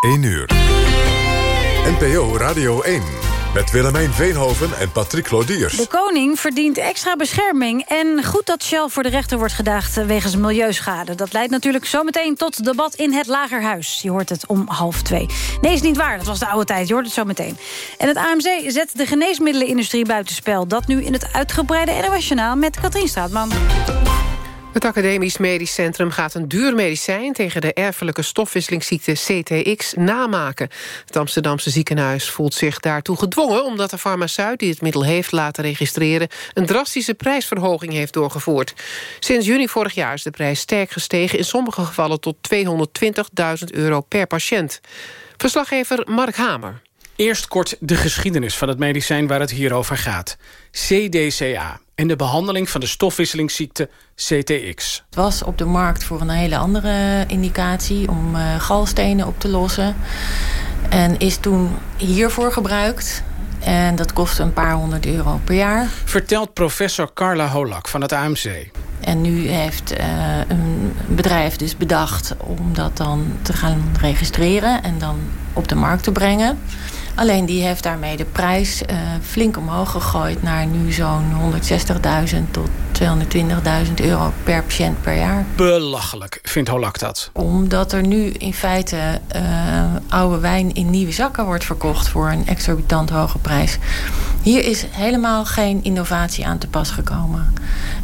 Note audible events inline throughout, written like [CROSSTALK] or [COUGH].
1 uur. NPO Radio 1. Met Willemijn Veenhoven en Patrick Lodiers. De koning verdient extra bescherming. En goed dat Shell voor de rechter wordt gedaagd wegens milieuschade. Dat leidt natuurlijk zometeen tot debat in het Lagerhuis. Je hoort het om half twee. Nee, is niet waar. Dat was de oude tijd. Je hoort het zo meteen. En het AMC zet de geneesmiddelenindustrie buitenspel. Dat nu in het uitgebreide NOS met Katrien Straatman. Het Academisch Medisch Centrum gaat een duur medicijn... tegen de erfelijke stofwisselingsziekte CTX namaken. Het Amsterdamse ziekenhuis voelt zich daartoe gedwongen... omdat de farmaceut die het middel heeft laten registreren... een drastische prijsverhoging heeft doorgevoerd. Sinds juni vorig jaar is de prijs sterk gestegen... in sommige gevallen tot 220.000 euro per patiënt. Verslaggever Mark Hamer. Eerst kort de geschiedenis van het medicijn waar het hier over gaat. CDCA en de behandeling van de stofwisselingsziekte CTX. Het was op de markt voor een hele andere indicatie... om uh, galstenen op te lossen. En is toen hiervoor gebruikt. En dat kostte een paar honderd euro per jaar. Vertelt professor Carla Holak van het AMC. En nu heeft uh, een bedrijf dus bedacht om dat dan te gaan registreren... en dan op de markt te brengen. Alleen die heeft daarmee de prijs uh, flink omhoog gegooid... naar nu zo'n 160.000 tot 220.000 euro per patiënt per jaar. Belachelijk, vindt Holak dat. Omdat er nu in feite uh, oude wijn in nieuwe zakken wordt verkocht... voor een exorbitant hoge prijs. Hier is helemaal geen innovatie aan te pas gekomen.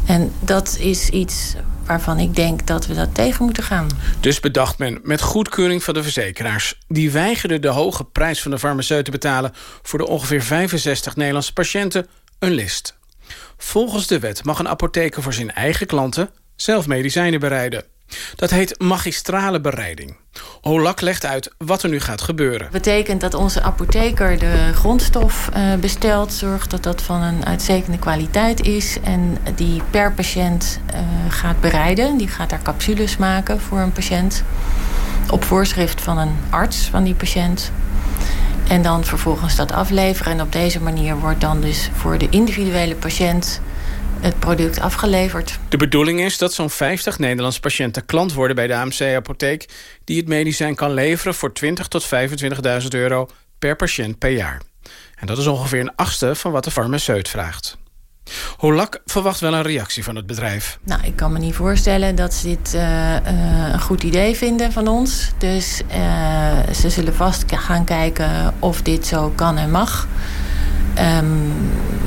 En dat is iets waarvan ik denk dat we dat tegen moeten gaan. Dus bedacht men met goedkeuring van de verzekeraars. Die weigerden de hoge prijs van de farmaceut te betalen... voor de ongeveer 65 Nederlandse patiënten een list. Volgens de wet mag een apotheker voor zijn eigen klanten... zelf medicijnen bereiden. Dat heet magistrale bereiding. Holak legt uit wat er nu gaat gebeuren. Dat betekent dat onze apotheker de grondstof uh, bestelt... zorgt dat dat van een uitstekende kwaliteit is... en die per patiënt uh, gaat bereiden. Die gaat daar capsules maken voor een patiënt... op voorschrift van een arts van die patiënt... En dan vervolgens dat afleveren. En op deze manier wordt dan dus voor de individuele patiënt het product afgeleverd. De bedoeling is dat zo'n 50 Nederlandse patiënten klant worden bij de AMC-apotheek... die het medicijn kan leveren voor 20.000 tot 25.000 euro per patiënt per jaar. En dat is ongeveer een achtste van wat de farmaceut vraagt. Holak verwacht wel een reactie van het bedrijf. Nou, ik kan me niet voorstellen dat ze dit uh, uh, een goed idee vinden van ons. Dus uh, ze zullen vast gaan kijken of dit zo kan en mag. Um,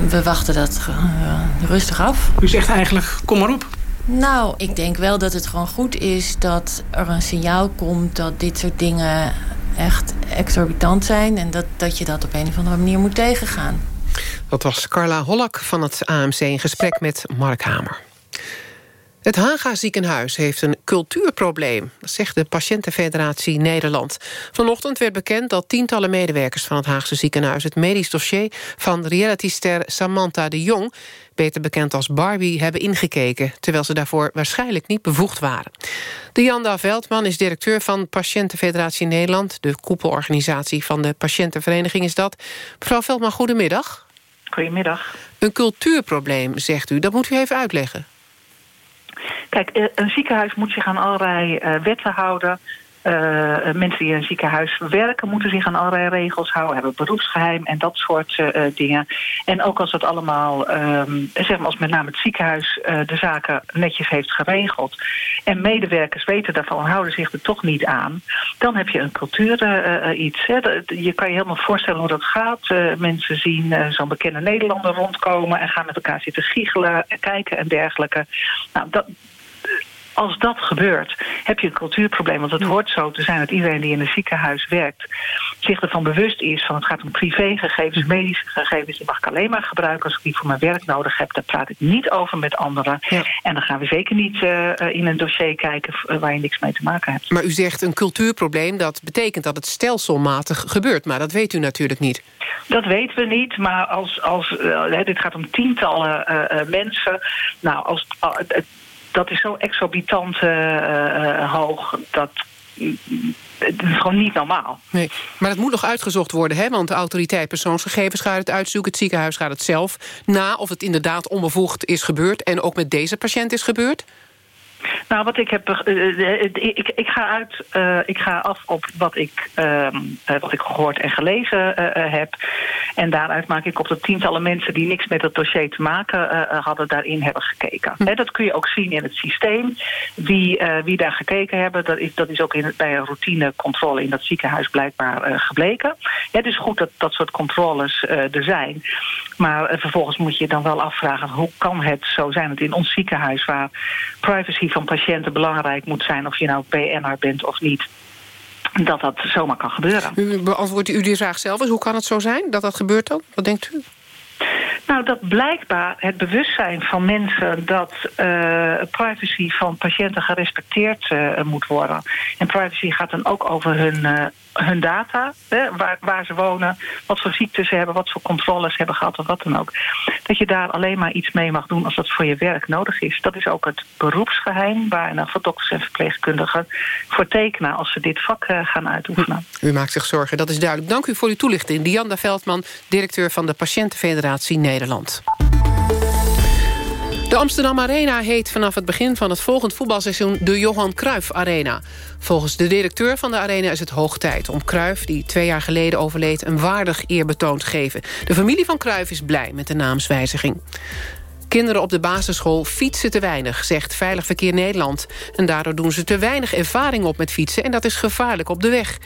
we wachten dat uh, rustig af. U zegt eigenlijk, kom maar op. Nou, ik denk wel dat het gewoon goed is dat er een signaal komt... dat dit soort dingen echt exorbitant zijn... en dat, dat je dat op een of andere manier moet tegengaan. Dat was Carla Hollak van het AMC in gesprek met Mark Hamer. Het Haga ziekenhuis heeft een cultuurprobleem, dat zegt de Patiëntenfederatie Nederland. Vanochtend werd bekend dat tientallen medewerkers van het Haagse ziekenhuis... het medisch dossier van realityster Samantha de Jong... beter bekend als Barbie, hebben ingekeken... terwijl ze daarvoor waarschijnlijk niet bevoegd waren. Dianda Veldman is directeur van Patiëntenfederatie Nederland... de koepelorganisatie van de Patiëntenvereniging is dat. Mevrouw Veldman, goedemiddag. Goedemiddag. Een cultuurprobleem, zegt u. Dat moet u even uitleggen. Kijk, eh, een ziekenhuis moet zich aan allerlei uh, wetten houden. Uh, mensen die in een ziekenhuis werken moeten zich aan allerlei regels houden, hebben beroepsgeheim en dat soort uh, dingen. En ook als het allemaal, um, zeg maar als met name het ziekenhuis de zaken netjes heeft geregeld en medewerkers weten daarvan en houden zich er toch niet aan, dan heb je een cultuur iets. Hè. Je kan je helemaal voorstellen hoe dat gaat. mensen zien zo'n bekende Nederlander rondkomen en gaan met elkaar zitten giechelen, kijken en dergelijke. Nou, dat, als dat gebeurt, heb je een cultuurprobleem. Want het hoort zo te zijn dat iedereen die in een ziekenhuis werkt... zich ervan bewust is van het gaat om privégegevens, medische gegevens... die mag ik alleen maar gebruiken als ik die voor mijn werk nodig heb. Daar praat ik niet over met anderen. Ja. En dan gaan we zeker niet uh, in een dossier kijken waar je niks mee te maken hebt. Maar u zegt een cultuurprobleem, dat betekent dat het stelselmatig gebeurt. Maar dat weet u natuurlijk niet. Dat weten we niet, maar als, als, uh, dit gaat om tientallen uh, mensen. Nou, als, dat is zo exorbitant uh, hoog. Dat het is gewoon niet normaal. Nee, maar dat moet nog uitgezocht worden, hè? want de autoriteit persoonsgegevens gaat het uitzoeken. Het ziekenhuis gaat het zelf na of het inderdaad onbevoegd is gebeurd... en ook met deze patiënt is gebeurd? Nou, wat ik heb. Uh, ik, ik, ga uit. Uh, ik ga af op wat ik, uh, wat ik gehoord en gelezen heb. En daaruit maak ik op de tientallen mensen die niks met het dossier te maken hadden, daarin hebben gekeken. Hm. dat kun je ook zien in het systeem. Wie, wie daar gekeken hebben, dat is, dat is ook in, bij een routinecontrole in dat ziekenhuis blijkbaar gebleken. Het is goed dat dat soort controles er zijn. Maar vervolgens moet je dan wel afvragen: hoe kan het zo zijn dat in ons ziekenhuis, waar privacy van patiënten belangrijk moet zijn... of je nou PNR bent of niet dat dat zomaar kan gebeuren. U beantwoordt u die vraag zelf eens. Hoe kan het zo zijn dat dat gebeurt dan? Wat denkt u? Nou, dat blijkbaar het bewustzijn van mensen... dat uh, privacy van patiënten gerespecteerd uh, moet worden. En privacy gaat dan ook over hun, uh, hun data, hè, waar, waar ze wonen... wat voor ziektes ze hebben, wat voor controles ze hebben gehad of wat dan ook. Dat je daar alleen maar iets mee mag doen als dat voor je werk nodig is. Dat is ook het beroepsgeheim waar nou, voor dokters en verpleegkundigen... voor tekenen als ze dit vak gaan uitoefenen. U maakt zich zorgen, dat is duidelijk. Dank u voor uw toelichting. Dianda Veldman, directeur van de Patiëntenfederatie Nederland. De Amsterdam Arena heet vanaf het begin van het volgend voetbalseizoen de Johan Cruijff Arena. Volgens de directeur van de arena is het hoog tijd om Cruijff, die twee jaar geleden overleed, een waardig eerbetoon te geven. De familie van Cruijff is blij met de naamswijziging. Kinderen op de basisschool fietsen te weinig, zegt Veilig Verkeer Nederland. En daardoor doen ze te weinig ervaring op met fietsen en dat is gevaarlijk op de weg.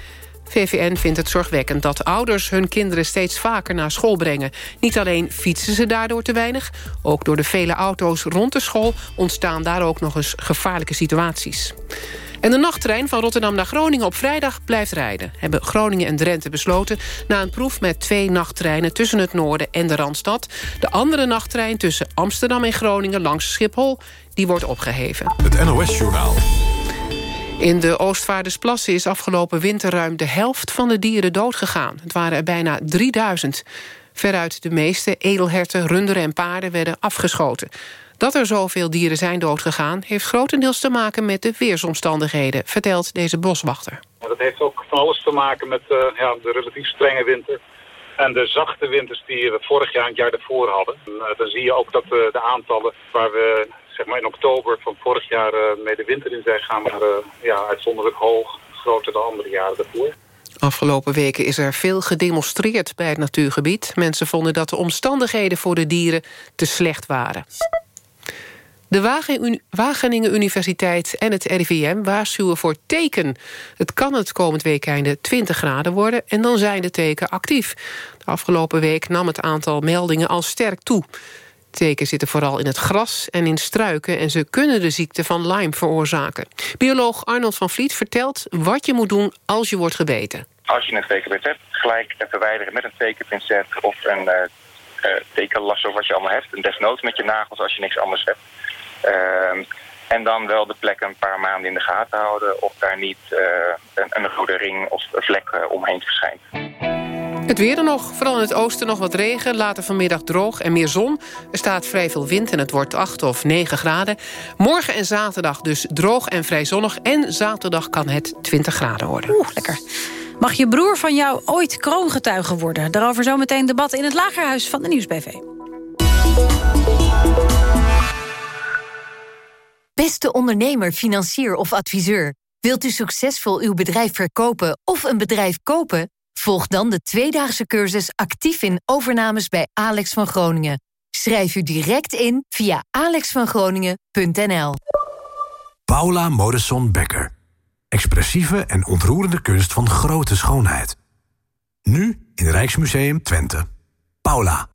VVN vindt het zorgwekkend dat ouders hun kinderen steeds vaker naar school brengen. Niet alleen fietsen ze daardoor te weinig... ook door de vele auto's rond de school ontstaan daar ook nog eens gevaarlijke situaties. En de nachttrein van Rotterdam naar Groningen op vrijdag blijft rijden. Hebben Groningen en Drenthe besloten... na een proef met twee nachttreinen tussen het noorden en de Randstad. De andere nachttrein tussen Amsterdam en Groningen langs Schiphol... die wordt opgeheven. Het NOS-journaal. In de Oostvaardersplassen is afgelopen winter ruim de helft van de dieren doodgegaan. Het waren er bijna 3000. Veruit de meeste edelherten, runderen en paarden werden afgeschoten. Dat er zoveel dieren zijn doodgegaan... heeft grotendeels te maken met de weersomstandigheden... vertelt deze boswachter. Dat heeft ook van alles te maken met uh, ja, de relatief strenge winter... en de zachte winters die we vorig jaar en het jaar daarvoor hadden. En, uh, dan zie je ook dat uh, de aantallen waar we zeg maar in oktober van vorig jaar uh, mee de winter in zijn gaan, maar uh, ja, uitzonderlijk hoog, groter dan andere jaren daarvoor. Afgelopen weken is er veel gedemonstreerd bij het natuurgebied. Mensen vonden dat de omstandigheden voor de dieren te slecht waren. De Wageningen Universiteit en het RIVM waarschuwen voor teken. Het kan het komend weekende 20 graden worden en dan zijn de teken actief. De afgelopen week nam het aantal meldingen al sterk toe. Teken zitten vooral in het gras en in struiken... en ze kunnen de ziekte van Lyme veroorzaken. Bioloog Arnold van Vliet vertelt wat je moet doen als je wordt gebeten. Als je een tekenpincet hebt, gelijk verwijderen met een tekenpincet... of een uh, wat je allemaal hebt. En desnoods met je nagels als je niks anders hebt. Uh, en dan wel de plek een paar maanden in de gaten houden... of daar niet uh, een, een rode ring of een vlek omheen verschijnt. Het weer er nog, vooral in het oosten nog wat regen. Later vanmiddag droog en meer zon. Er staat vrij veel wind en het wordt 8 of 9 graden. Morgen en zaterdag dus droog en vrij zonnig. En zaterdag kan het 20 graden worden. Oeh, lekker. Mag je broer van jou ooit kroongetuige worden? Daarover zometeen debat in het Lagerhuis van de Nieuwsbv. Beste ondernemer, financier of adviseur. Wilt u succesvol uw bedrijf verkopen of een bedrijf kopen? Volg dan de tweedaagse cursus actief in overnames bij Alex van Groningen. Schrijf u direct in via alexvangroningen.nl. Paula Modesson Becker. Expressieve en ontroerende kunst van grote schoonheid. Nu in Rijksmuseum Twente. Paula.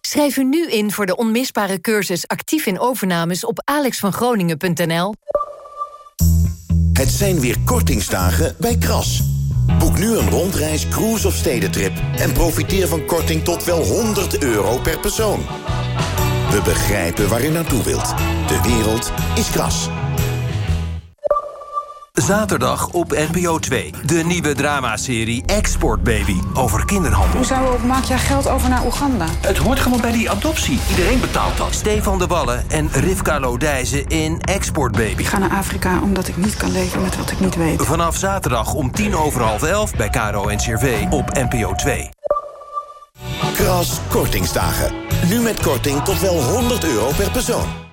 Schrijf u nu in voor de onmisbare cursus actief in overnames op alexvangroningen.nl. Het zijn weer kortingsdagen bij Kras. Boek nu een rondreis, cruise of stedentrip... en profiteer van korting tot wel 100 euro per persoon. We begrijpen waar u naartoe wilt. De wereld is kras. Zaterdag op NPO 2. De nieuwe dramaserie Export Baby over kinderhandel. Hoezo maak jij geld over naar Oeganda? Het hoort gewoon bij die adoptie. Iedereen betaalt dat. Stefan de Wallen en Rivka Lodijzen in Export Baby. Ik ga naar Afrika omdat ik niet kan leven met wat ik niet weet. Vanaf zaterdag om tien over half elf bij Caro en CRV op NPO 2. Kras Kortingsdagen. Nu met korting tot wel 100 euro per persoon.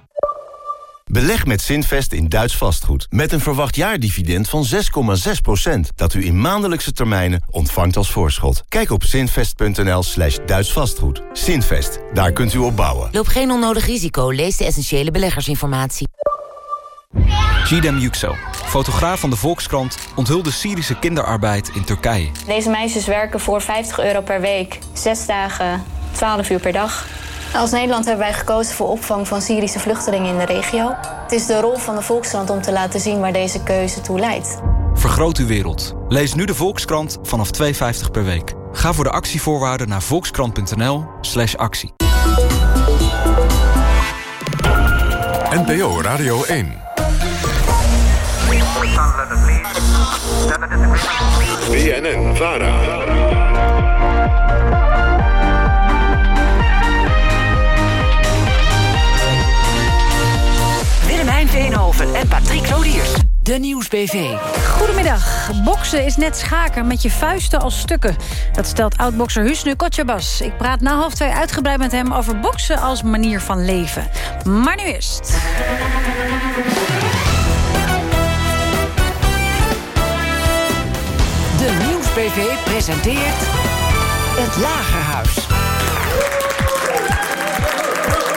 Beleg met Zinvest in Duits vastgoed. Met een verwacht jaardividend van 6,6%. Dat u in maandelijkse termijnen ontvangt als voorschot. Kijk op zinvest.nl slash Duits vastgoed. Zinvest, daar kunt u op bouwen. Loop geen onnodig risico. Lees de essentiële beleggersinformatie. Gidem Yüksel, fotograaf van de Volkskrant... onthulde Syrische kinderarbeid in Turkije. Deze meisjes werken voor 50 euro per week. Zes dagen, 12 uur per dag. Als Nederland hebben wij gekozen voor opvang van Syrische vluchtelingen in de regio. Het is de rol van de Volkskrant om te laten zien waar deze keuze toe leidt. Vergroot uw wereld. Lees nu de Volkskrant vanaf 2,50 per week. Ga voor de actievoorwaarden naar volkskrant.nl slash actie. NPO Radio 1. BNN Vara. De Nieuws-BV. Goedemiddag. Boksen is net schaken met je vuisten als stukken. Dat stelt oud-bokser Husnu Kotjabas. Ik praat na half twee uitgebreid met hem over boksen als manier van leven. Maar nu eerst. De Nieuws-BV presenteert... Het Lagerhuis.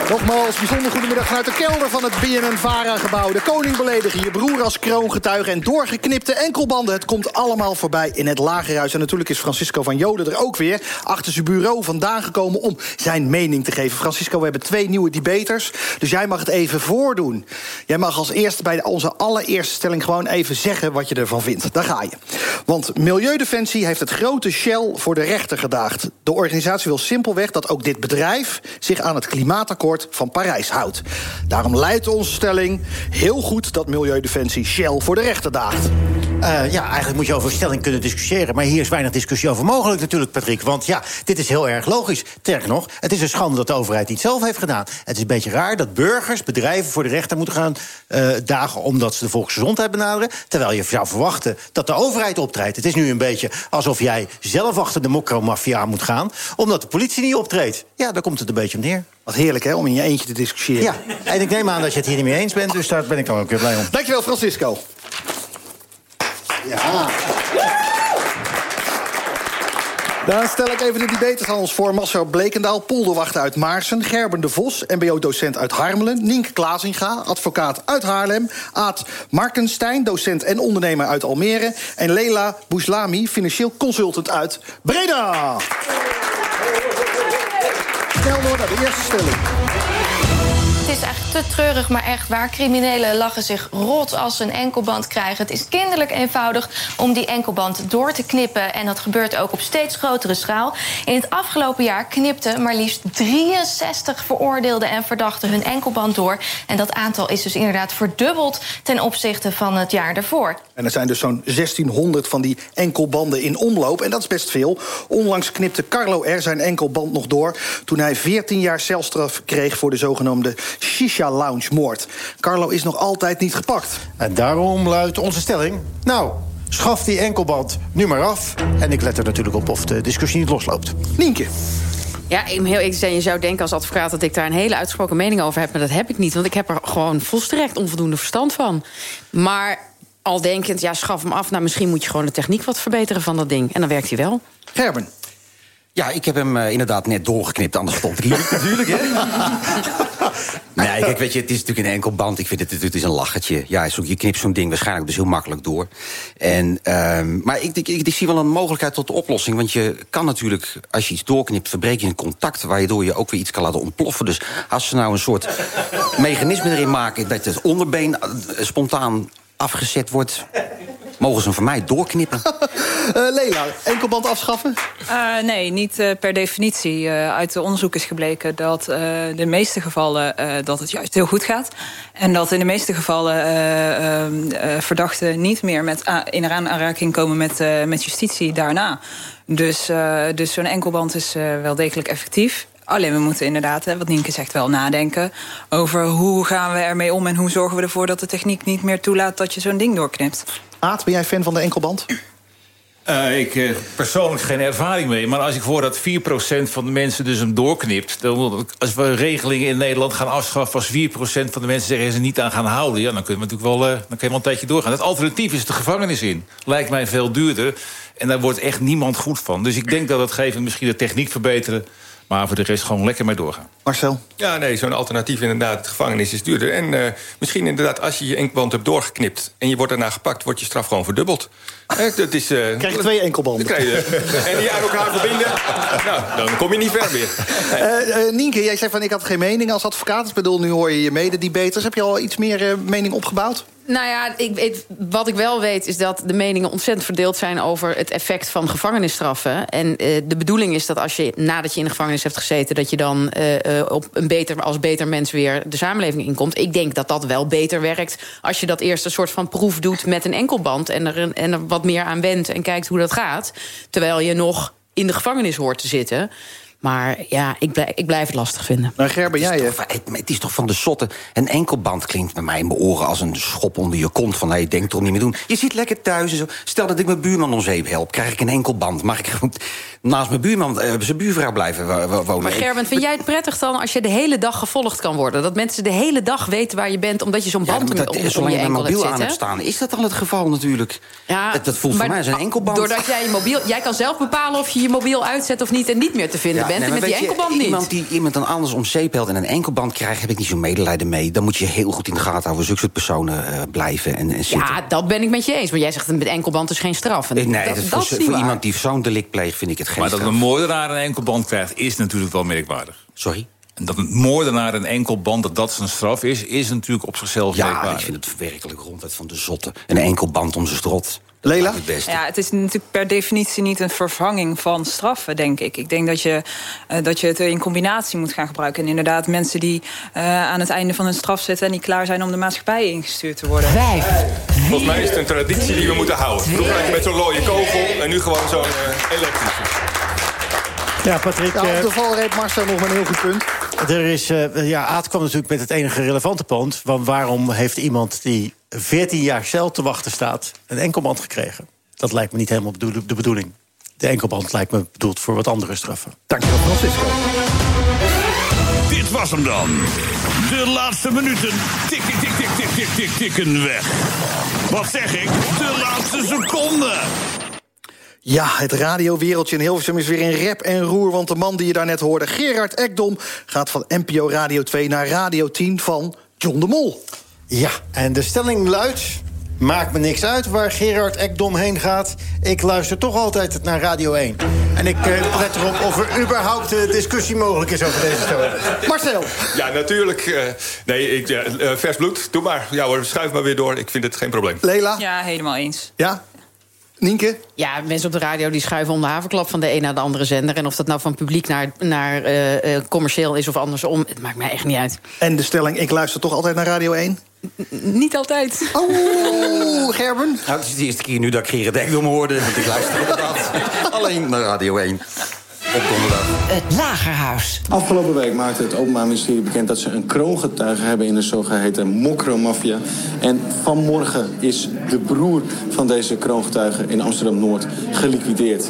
Nogmaals, bijzonder goedemiddag vanuit de kelder van het BNN-Vara-gebouw. De koning beledigen, je broer als kroongetuige... en doorgeknipte enkelbanden. Het komt allemaal voorbij in het Lagerhuis. En natuurlijk is Francisco van Joden er ook weer... achter zijn bureau vandaan gekomen om zijn mening te geven. Francisco, we hebben twee nieuwe debaters, dus jij mag het even voordoen. Jij mag als eerste bij onze allereerste stelling... gewoon even zeggen wat je ervan vindt. Daar ga je. Want Milieudefensie heeft het grote Shell voor de rechter gedaagd. De organisatie wil simpelweg dat ook dit bedrijf... zich aan het klimaatakkoord van Parijs houdt. Daarom leidt onze stelling heel goed dat Milieudefensie Shell voor de rechter daagt. Uh, ja, eigenlijk moet je over stelling kunnen discussiëren. Maar hier is weinig discussie over mogelijk natuurlijk, Patrick. Want ja, dit is heel erg logisch. Sterker nog, het is een schande dat de overheid niet zelf heeft gedaan. Het is een beetje raar dat burgers, bedrijven voor de rechter moeten gaan uh, dagen... omdat ze de volksgezondheid benaderen. Terwijl je zou verwachten dat de overheid optreedt. Het is nu een beetje alsof jij zelf achter de mokromafia moet gaan... omdat de politie niet optreedt. Ja, daar komt het een beetje op neer. Wat heerlijk, hè, om in je eentje te discussiëren. Ja, en ik neem aan dat je het hier niet mee eens bent... dus daar ben ik dan ook weer blij om. Dankjewel, Francisco. Ja. Dan stel ik even de debaters aan ons voor. Marcel Blekendaal, polderwachter uit Maarsen. Gerben de Vos, mbo-docent uit Harmelen. Nienke Klazinga, advocaat uit Haarlem. Aad Markenstein, docent en ondernemer uit Almere. En Leila Bouslami, financieel consultant uit Breda. Snel door de eerste stelling. Is eigenlijk te treurig, maar echt waar. Criminelen lachen zich rot als ze een enkelband krijgen. Het is kinderlijk eenvoudig om die enkelband door te knippen. En dat gebeurt ook op steeds grotere schaal. In het afgelopen jaar knipten maar liefst 63 veroordeelden en verdachten hun enkelband door. En dat aantal is dus inderdaad verdubbeld ten opzichte van het jaar daarvoor. En er zijn dus zo'n 1600 van die enkelbanden in omloop. En dat is best veel. Onlangs knipte Carlo R. zijn enkelband nog door... toen hij 14 jaar celstraf kreeg voor de zogenaamde Shisha-lounge-moord. Carlo is nog altijd niet gepakt. En daarom luidt onze stelling... nou, schaf die enkelband nu maar af. En ik let er natuurlijk op of de discussie niet losloopt. Nienke. Ja, ik heel eerlijk zijn, je zou denken als advocaat dat ik daar een hele uitgesproken mening over heb. Maar dat heb ik niet, want ik heb er gewoon volstrekt onvoldoende verstand van. Maar al denkend, ja, schaf hem af. Nou, misschien moet je gewoon de techniek wat verbeteren van dat ding. En dan werkt hij wel. Gerben. Ja, ik heb hem uh, inderdaad net doorgeknipt, anders stond ik hier [LAUGHS] natuurlijk, hè? [LAUGHS] nee, kijk, weet je, het is natuurlijk een enkel band. Ik vind het, het is een lachertje. Ja, je knipt zo'n ding waarschijnlijk dus heel makkelijk door. En, um, maar ik, ik, ik, ik, zie wel een mogelijkheid tot de oplossing. Want je kan natuurlijk, als je iets doorknipt, verbreek je een contact... waardoor je ook weer iets kan laten ontploffen. Dus als ze nou een soort mechanisme erin maken... dat het onderbeen spontaan afgezet wordt... mogen ze hem voor mij doorknippen. uh, [LAUGHS] Leila, enkelband afschaffen? Uh, nee, niet uh, per definitie. uit de onderzoek is gebleken dat de meeste gevallen... dat het juist heel goed gaat. En dat in de meeste gevallen verdachten niet meer met, in aanraking komen met, met justitie daarna. Dus, dus zo'n enkelband is wel degelijk effectief. Alleen we moeten inderdaad, wat Nienke zegt, wel nadenken... over hoe gaan we ermee om en hoe zorgen we ervoor... dat de techniek niet meer toelaat dat je zo'n ding doorknipt. Aad, ben jij fan van de enkelband? Uh, ik uh, persoonlijk geen ervaring mee. Maar als ik hoor dat 4% van de mensen dus hem doorknipt... Dan, als we regelingen in Nederland gaan afschaffen... als 4% van de mensen zeggen ze niet aan gaan houden... Ja, dan kunnen we natuurlijk wel, uh, dan kun je wel een tijdje doorgaan. Het alternatief is de gevangenis in. Lijkt mij veel duurder. En daar wordt echt niemand goed van. Dus ik denk dat het geven misschien de techniek verbeteren... Maar voor de rest gewoon lekker mee doorgaan. Marcel? Ja, nee, zo'n alternatief inderdaad. De gevangenis is duurder. En uh, misschien inderdaad, als je je enkelband hebt doorgeknipt... en je wordt daarna gepakt, wordt je straf gewoon verdubbeld. Eh, dat is, uh, krijg je twee enkelbanden. Krijg je, [LAUGHS] en die aan elkaar verbinden, nou, dan kom je niet ver meer. Uh, Nienke, jij zei van ik had geen mening als advocaat. Ik bedoel, nu hoor je je mededebaters. Heb je al iets meer mening opgebouwd? Nou ja, ik wat ik wel weet is dat de meningen ontzettend verdeeld zijn... over het effect van gevangenisstraffen. En uh, de bedoeling is dat als je nadat je in de gevangenis hebt gezeten... dat je dan uh, op een beter, als beter mens weer de samenleving inkomt. Ik denk dat dat wel beter werkt als je dat eerst een soort van proef doet... met een enkelband en er, en er wat meer aan wendt en kijkt hoe dat gaat. Terwijl je nog in de gevangenis hoort te zitten... Maar ja, ik blijf, ik blijf het lastig vinden. Maar Gerben, jij... Het, het, het, is toch van de zotte... Een enkelband klinkt bij mij in mijn oren als een schop onder je kont... van, hé, hey, denk toch niet meer doen. Je zit lekker thuis en zo. Stel dat ik mijn buurman om zeep help, krijg ik een enkelband. Mag ik naast mijn buurman, uh, zijn buurvrouw blijven wonen? Maar Gerben, vind jij het prettig dan als je de hele dag gevolgd kan worden? Dat mensen de hele dag weten waar je bent... omdat je zo'n band ja, dat, om, om, om je enkel mobiel hebt aan hebt staan. Is dat al het geval natuurlijk? Ja, dat, dat voelt voor mij als een enkelband. Doordat jij je mobiel... Jij kan zelf bepalen of je je mobiel uitzet of niet... en niet meer te vinden ja, bent. Nee, en met die enkelband je, niet. Iemand die iemand dan anders om zeep helpt en een enkelband krijgt... heb ik niet zo'n medelijden mee. Dan moet je heel goed in de gaten houden... zulke soort personen uh, blijven en, en zitten. Ja, dat ben ik met je eens. Maar jij zegt met enkelband is geen straf. En nee, dat, dat, dat voor, is voor iemand die zo'n delict pleegt... vind ik het geen maar straf. dat een moordenaar een enkelband krijgt... is natuurlijk wel merkwaardig. Sorry? En dat een moordenaar een enkelband, dat dat zijn straf is... is natuurlijk op zichzelf Ja, merkwaardig. ik vind het werkelijk ronduit van de zotte. Een enkelband om zijn strot. Lela? Het beste. Ja, het is natuurlijk per definitie niet een vervanging van straffen, denk ik. Ik denk dat je, uh, dat je het in combinatie moet gaan gebruiken. En inderdaad, mensen die uh, aan het einde van hun straf zitten... en die klaar zijn om de maatschappij ingestuurd te worden. Vijf. Volgens mij is het een traditie die we moeten houden. Vroeger had je met zo'n looie kogel en nu gewoon zo'n uh, elektrische. Ja, Patrick. Ja, op de valreep Marcel nog een heel goed punt. Er is, uh, ja, Aad kwam natuurlijk met het enige relevante punt. Want waarom heeft iemand die 14 jaar cel te wachten staat... een enkelband gekregen? Dat lijkt me niet helemaal de bedoeling. De enkelband lijkt me bedoeld voor wat andere straffen. Dankjewel, Francisco. Dit was hem dan. De laatste minuten tikken, tik, tik, tik, tik, tik, tikken weg. Wat zeg ik? De laatste seconden. Ja, het radiowereldje in Hilversum is weer in rep en roer... want de man die je daarnet hoorde, Gerard Ekdom... gaat van NPO Radio 2 naar Radio 10 van John de Mol. Ja, en de stelling luidt... Maakt me niks uit waar Gerard Ekdom heen gaat. Ik luister toch altijd naar Radio 1. En ik uh, let erop of er überhaupt uh, discussie mogelijk is over deze stelling. Marcel. Ja, natuurlijk. Uh, nee, ik, vers bloed. Doe maar. Ja hoor, schuif maar weer door. Ik vind het geen probleem. Lela? Ja, helemaal eens. Ja? Nienke? Ja, mensen op de radio die schuiven om de haverklap van de een naar de andere zender. En of dat nou van publiek naar, naar uh, commercieel is of andersom, het maakt mij echt niet uit. En de stelling, ik luister toch altijd naar Radio 1? Niet altijd. Oh, Gerben? Nou, het is de eerste keer nu dat ik Gerard Ekdom hoorde. Want ik luister inderdaad [LAUGHS] alleen naar Radio 1. Op donderdag. Het Lagerhuis. Afgelopen week maakte het Openbaar Ministerie bekend dat ze een kroongetuige hebben in de zogeheten mokromafia. En vanmorgen is de broer van deze kroongetuige in Amsterdam-Noord geliquideerd.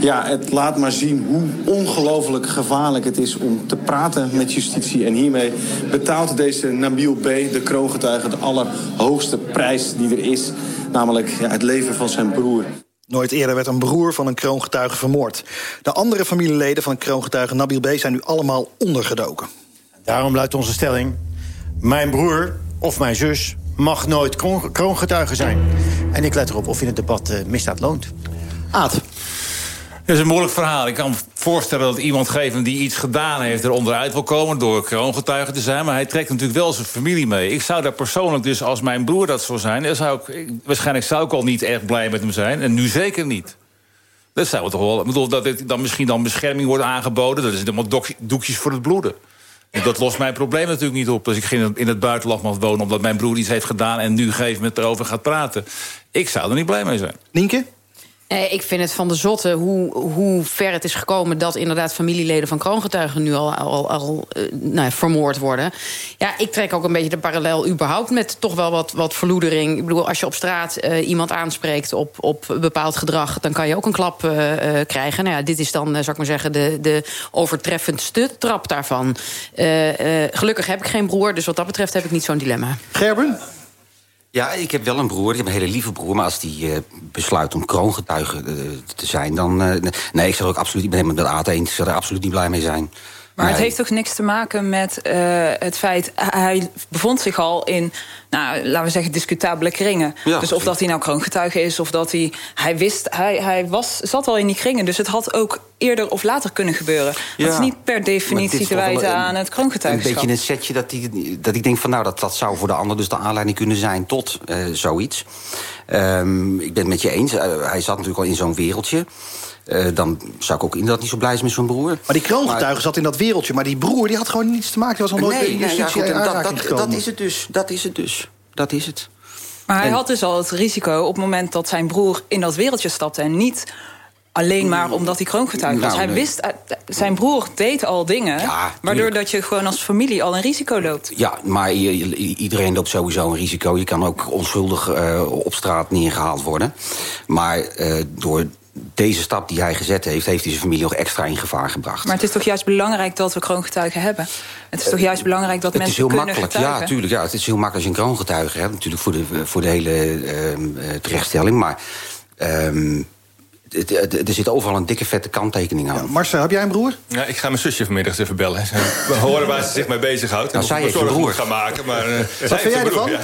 Ja, het laat maar zien hoe ongelooflijk gevaarlijk het is om te praten met justitie. En hiermee betaalt deze Nabil B., de kroongetuige, de allerhoogste prijs die er is. Namelijk ja, het leven van zijn broer. Nooit eerder werd een broer van een kroongetuige vermoord. De andere familieleden van kroongetuige Nabil B. zijn nu allemaal ondergedoken. Daarom luidt onze stelling... mijn broer of mijn zus mag nooit kroon kroongetuige zijn. En ik let erop of in het debat uh, misdaad loont. Aad. Dat is een moeilijk verhaal. Ik kan me voorstellen dat iemand geven die iets gedaan heeft... er onderuit wil komen door kroongetuige te zijn. Maar hij trekt natuurlijk wel zijn familie mee. Ik zou daar persoonlijk dus, als mijn broer dat zou zijn... Zou ik, waarschijnlijk zou ik al niet erg blij met hem zijn. En nu zeker niet. Dat zou toch wel... Ik bedoel, dat dit dan misschien dan bescherming wordt aangeboden. Dat is helemaal doekjes voor het bloeden. En dat lost mijn probleem natuurlijk niet op. Als ik in het buitenland mag wonen omdat mijn broer iets heeft gedaan... en nu gegeven met erover gaat praten. Ik zou er niet blij mee zijn. Nienke? Nee, ik vind het van de zotte hoe, hoe ver het is gekomen... dat inderdaad familieleden van kroongetuigen nu al, al, al eh, nou ja, vermoord worden. Ja, ik trek ook een beetje de parallel überhaupt met toch wel wat, wat verloedering. Ik bedoel, als je op straat eh, iemand aanspreekt op, op bepaald gedrag... dan kan je ook een klap eh, eh, krijgen. Nou ja, dit is dan, eh, zou ik maar zeggen, de, de overtreffendste trap daarvan. Eh, eh, gelukkig heb ik geen broer, dus wat dat betreft heb ik niet zo'n dilemma. Gerben? Ja, ik heb wel een broer. Ik heb een hele lieve broer. Maar als die eh, besluit om kroongetuige eh, te zijn, dan... eh, nee, ik zou ook absoluut... Ik ben het met Aad eens. Ik zou er absoluut niet blij mee zijn. Maar het heeft toch niks te maken met eh, het feit... hij bevond zich al in, nou, laten we zeggen, discutabele kringen. Ja, dus of dat hij nou kroongetuige is, of dat hij... Hij wist, hij, hij was, zat al in die kringen, dus het had ook eerder of later kunnen gebeuren. Ja, Dat is niet per definitie te wijten een- aan het Een kroongetuigenschap. beetje een setje dat, die, dat ik denk van... nou, dat, dat zou voor de ander dus de aanleiding kunnen zijn tot eh, zoiets. Ehm, ik ben het met je eens. Eh, hij zat natuurlijk al in zo'n wereldje. Eh, dan zou ik ook inderdaad niet zo blij zijn met zo'n broer. Maar die kroongetuige zat in dat wereldje. Maar die broer die had gewoon niets te maken. Die was nog nooit Nee, bij nee, ja, justitie goed, in en dat, dat, dat is het dus. Dat is het dus. Dat is het. Maar hij En- had dus al het risico op het moment dat zijn broer in dat wereldje stapte... en niet alleen maar omdat hij kroongetuige was. Nou, hij nee. wist, eh, zijn broer deed al dingen... waardoor tuurlijk. dat je gewoon als familie al een risico loopt. Ja, maar iedereen loopt sowieso een risico. Je kan ook onschuldig eh, op straat neergehaald worden. Maar eh, door deze stap die hij gezet heeft... heeft hij zijn familie nog extra in gevaar gebracht. Maar het is toch juist belangrijk dat we kroongetuigen hebben? Het is toch juist belangrijk dat het is mensen heel kunnen makkelijk, getuigen? ja, tuurlijk. Ja, het is heel makkelijk als je een kroongetuige hebt. Natuurlijk voor de, voor de hele ehm, eh, terechtstelling. Maar ehm, er zit overal een dikke vette kanttekening aan. Marcel, heb jij een broer? Ja, ik ga mijn zusje vanmiddag eens even bellen. We horen waar ze zich mee bezighoudt. Nou, En zij heeft een zorgen broer. gaan maken. Maar, eh, zij vind heeft jij ervan? ja.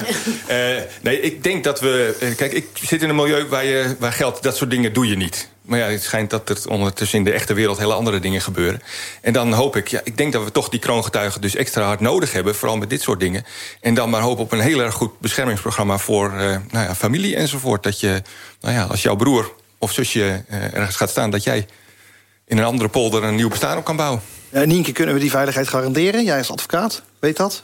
Eh, nee, ik denk dat we... eh, kijk, ik zit in een milieu waar, je, waar geld... dat soort dingen doe je niet. Maar ja, het schijnt dat er ondertussen in de echte wereld... hele andere dingen gebeuren. En dan hoop ik... Ja, ik denk dat we toch die kroongetuigen dus extra hard nodig hebben. Vooral met dit soort dingen. En dan maar hopen op een heel erg goed beschermingsprogramma... voor eh, nou ja, familie enzovoort. Dat je, nou ja, als jouw broer of zusje eh, ergens gaat staan... dat jij in een andere polder een nieuw bestaan op kan bouwen. Uh, Nienke, kunnen we die veiligheid garanderen? Jij als advocaat, weet dat?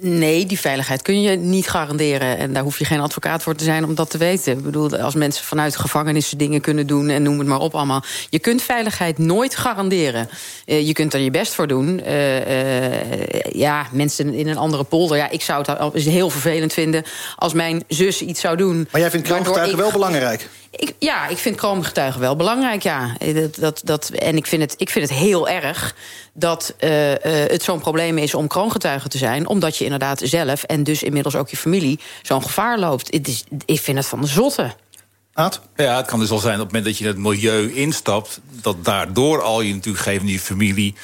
Nee, die veiligheid kun je niet garanderen. En daar hoef je geen advocaat voor te zijn om dat te weten. Ik bedoel, als mensen vanuit gevangenissen dingen kunnen doen... en noem het maar op allemaal. Je kunt veiligheid nooit garanderen. Eh, je kunt er je best voor doen. Eh, eh, ja, mensen in een andere polder. Ja, ik zou het al- heel vervelend vinden als mijn zus iets zou doen. Maar jij vindt kroongetuigen ik- wel belangrijk? Ik, ja, ik vind kroongetuigen wel belangrijk, ja. Dat, dat, dat, en ik vind, het, ik vind het heel erg dat eh, eh, het zo'n probleem is om kroongetuige te zijn... omdat je inderdaad zelf en dus inmiddels ook je familie zo'n gevaar loopt. Het is, ik vind het van de zotte. Ja, het kan dus al zijn op het moment dat je het milieu instapt... dat daardoor al je natuurlijk geeft die familie...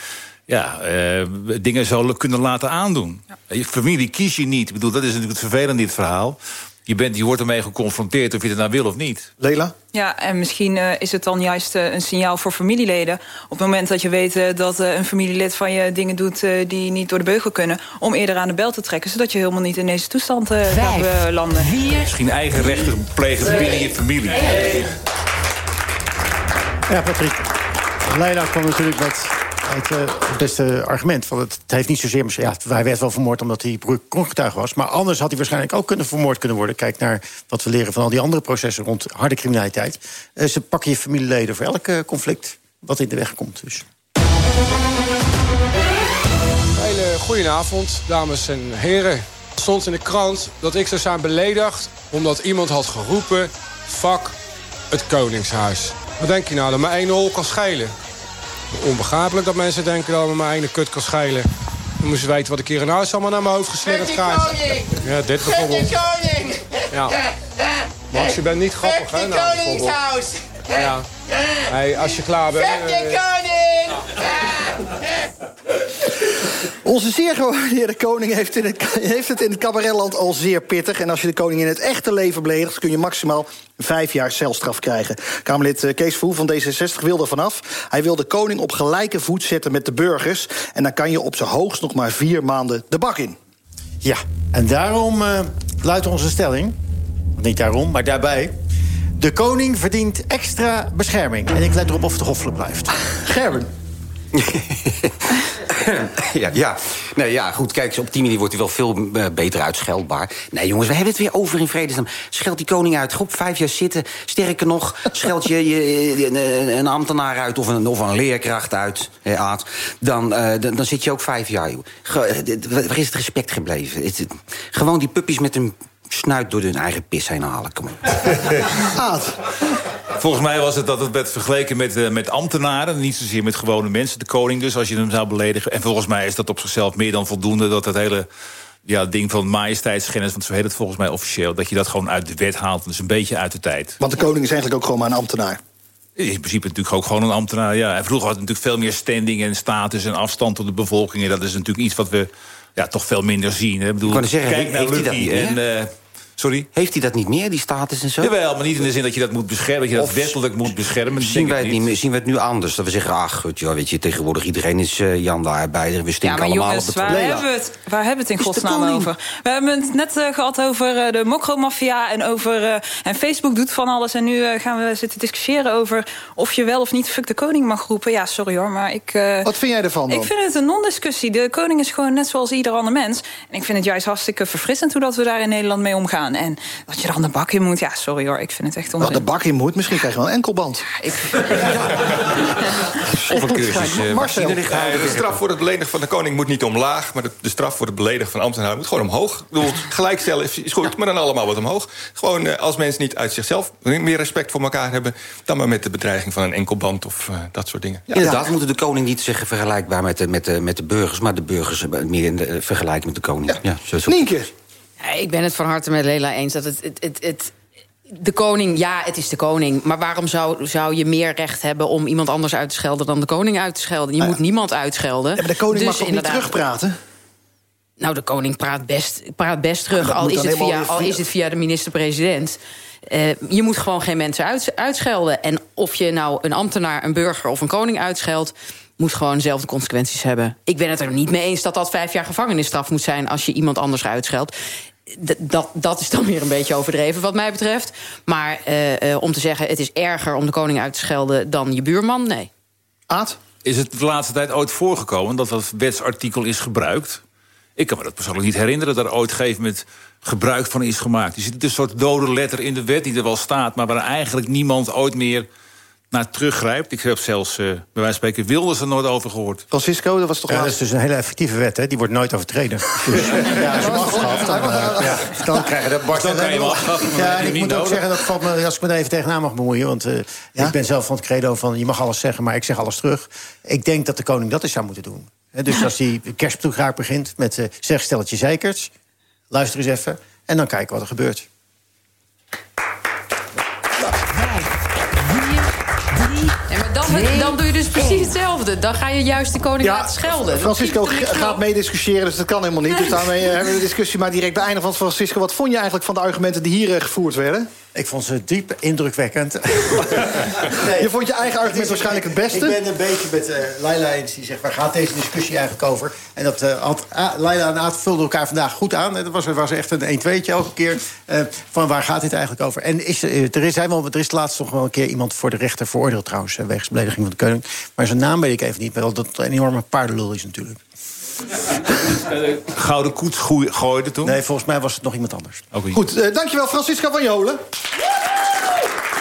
Ja, eh, dingen zou kunnen laten aandoen. Je familie kies je niet. Ik bedoel, dat is natuurlijk het vervelende in dit verhaal. Je, bent, je wordt ermee geconfronteerd of je het nou wil of niet. Lela? Ja, en misschien eh, is het dan juist eh, een signaal voor familieleden... op het moment dat je weet eh, dat een familielid van je dingen doet... die niet door de beugel kunnen, om eerder aan de bel te trekken... zodat je helemaal niet in deze toestand eh gaat landen. Misschien eigen rechten plegen binnen je familie. Ja, Patrick. Leila kwam natuurlijk met het, eh, het beste argument. Van het, het heeft niet zozeer... maar Ja, hij werd wel vermoord omdat hij kroongetuige was. Maar anders had hij waarschijnlijk ook kunnen vermoord kunnen worden. Kijk naar wat we leren van al die andere processen rond harde criminaliteit. Eh, ze pakken je familieleden voor elk eh, conflict wat in de weg komt. Dus. Hele goedenavond, dames en heren. Er stond in de krant dat ik zou zijn beledigd... omdat iemand had geroepen, fuck het Koningshuis. Wat denk je nou, dat me één hol kan schelen? Onbegrijpelijk dat mensen denken dat me maar één kut kan schelen. Dan moesten ze weten wat ik hier in huis allemaal naar mijn hoofd geslingerd krijg. Ja, dit bijvoorbeeld. koning! Ja. Max, je bent niet grappig, hè? Nou, bijvoorbeeld. Ja. Hey, als je klaar bent... Fuck eh, de koning! [LAUGHS] Onze zeer gewaardeerde koning heeft, in het, [LAUGHS] heeft het in het cabaretland al zeer pittig. En als je de koning in het echte leven beledigt... kun je maximaal vijf jaar celstraf krijgen. Kamerlid eh, Kees Voel van D66 wil er vanaf. Hij wil de koning op gelijke voet zetten met de burgers. En dan kan je op zijn hoogst nog maar vier maanden de bak in. Ja, en daarom eh, luidt onze stelling... niet daarom, maar daarbij... de koning verdient extra bescherming. En ik let erop of het hoffelijk blijft. [LAUGHS] Gerben. [LAUGHS] [LAUGHS] ja, ja. Nee, ja, goed, kijk, op die manier wordt hij wel veel eh, beter uitscheldbaar. Nee, jongens, we hebben het weer over in vredesnaam. Scheld die koning uit, groep vijf jaar zitten. Sterker nog, scheld je, je, een, een ambtenaar uit of een, of een leerkracht uit, hè, eh, dan, dan zit je ook vijf jaar, eh, waar is het respect gebleven? Het- gewoon die puppies met hun snuit door hun eigen pis heen halen, kom op. [LAUGHS] Volgens mij was het dat het werd vergeleken met, eh, met ambtenaren. Niet zozeer met gewone mensen. De koning dus, als je hem zou beledigen. En volgens mij is dat op zichzelf meer dan voldoende... dat het hele ja, ding van majesteitsschennis... want zo heet het volgens mij officieel... dat je dat gewoon uit de wet haalt. Dus een beetje uit de tijd. Want de koning is eigenlijk ook gewoon maar een ambtenaar. In principe natuurlijk ook gewoon een ambtenaar. Ja. En vroeger had het natuurlijk veel meer standing en status... en afstand tot de bevolking. En dat is natuurlijk iets wat we ja, toch veel minder zien. Hè. Ik bedoel, Ik net zeggen, kijk naar Lucky niet en... sorry? Heeft hij dat niet meer, die status en zo? Jawel, maar niet in de zin dat je dat moet beschermen... dat je dat Of wettelijk moet beschermen. Zien wij, het niet meer, zien wij het nu anders? Dat we zeggen, ach, ja, weet je, tegenwoordig iedereen is eh, Jan de arbeider. We Ja, stinken maar allemaal jongens, op het waar hebben, we het, waar hebben we het in godsnaam over? We hebben het net eh, gehad over eh, de mokromafia en over... eh, en Facebook doet van alles. En nu gaan we zitten discussiëren over of je wel of niet fuck de koning mag roepen. Ja, sorry hoor, maar ik... eh, Wat vind jij ervan dan? Ik vind het een non-discussie. De koning is gewoon net zoals ieder ander mens. En ik vind het juist hartstikke verfrissend hoe dat we daar in Nederland mee omgaan. En dat je er aan de bak in moet, ja, sorry hoor, ik vind het echt Wat onzin. de bak in moet, misschien krijg je wel een enkelband. Of een cursus. Marcel. Marcel. de straf voor het beledigen van de koning moet niet omlaag... maar de, de straf voor het beledigen van ambtenaren moet gewoon omhoog. Ik bedoel, gelijkstellen is is goed, maar dan allemaal wat omhoog. Gewoon eh, als mensen niet uit zichzelf meer respect voor elkaar hebben... dan maar met de bedreiging van een enkelband of eh, dat soort dingen. Inderdaad, we moeten de koning niet zeggen vergelijkbaar met de, met de, met de burgers... maar de burgers eh, meer in de, eh, vergelijking met de koning. Ja, zo, zo. Nienke. Ja, ik ben het van harte met Lela eens dat het, het, het, het- de koning, ja, het is de koning. Maar waarom zou, zou je meer recht hebben om iemand anders uit te schelden dan de koning uit te schelden? Je moet niemand uitschelden. Ja, maar de koning Dus mag toch niet terugpraten? Nou, de koning praat best, praat best terug, al is, het via, al is het via de minister-president. Eh, je moet gewoon geen mensen uit, uitschelden. En of je nou een ambtenaar, een burger of een koning uitscheldt... moet gewoon dezelfde consequenties hebben. Ik ben het er niet mee eens dat dat vijf jaar gevangenisstraf moet zijn... als je iemand anders uitscheldt. Dat, dat is dan weer een beetje overdreven wat mij betreft. Maar eh, eh, om te zeggen, het is erger om de koning uit te schelden... dan je buurman, nee. Aad? Is het de laatste tijd ooit voorgekomen dat dat wetsartikel is gebruikt? Ik kan me dat persoonlijk niet herinneren dat er ooit gegeven met gebruik van is gemaakt. Je ziet een soort dode letter in de wet die er wel staat, maar waar eigenlijk niemand ooit meer naar teruggrijpt. Ik heb zelfs, eh, bij wijze van spreken, Wilders er nooit over gehoord. Francisco, dat was toch Ja, dat is dus een hele effectieve wet, hè? Die wordt nooit overtreden. Dus, [LAUGHS] ja, als je hem afschaft, dan, ja, dan krijg je dat barst Dan kan je Ja, ik je moet ook nodig. zeggen, dat valt me, als ik me er even tegenaan mag bemoeien... want eh, ik ben zelf van het credo van je mag alles zeggen, maar ik zeg alles terug. Ik denk dat de koning dat eens zou moeten doen. Hè, dus als hij kerstbezoekhaar begint met eh zeg stelletje zekers... luister eens even, en dan kijken wat er gebeurt. Ja, maar dan, dan doe je dus precies hetzelfde. Dan ga je juist de koning laten schelden. Francisco gaat meediscussiëren, dus dat kan helemaal niet. Dus daarmee eh, hebben we de discussie maar direct beëindigd. Want Francisco, wat vond je eigenlijk van de argumenten die hier eh, gevoerd werden? Ik vond ze diep indrukwekkend. [LAUGHS] Je vond je eigen argument waarschijnlijk het beste? Ik ben een beetje met eh Laila eens. Die zegt, waar gaat deze discussie eigenlijk over? En dat eh, had, ah, Laila en Aad vulden elkaar vandaag goed aan. En dat was, was echt een 1-2'tje elke keer. eh, van waar gaat dit eigenlijk over? En is, er, is, zijn wel, er is laatst nog wel een keer iemand voor de rechter veroordeeld trouwens... wegens belediging van de koning. Maar zijn naam weet ik even niet. Wel dat het een enorme paardenlul is natuurlijk. [LAUGHS] Gouden koets gooide toen? Nee, volgens mij was het nog iemand anders. Goed, eh, dankjewel Francisco van Jolen.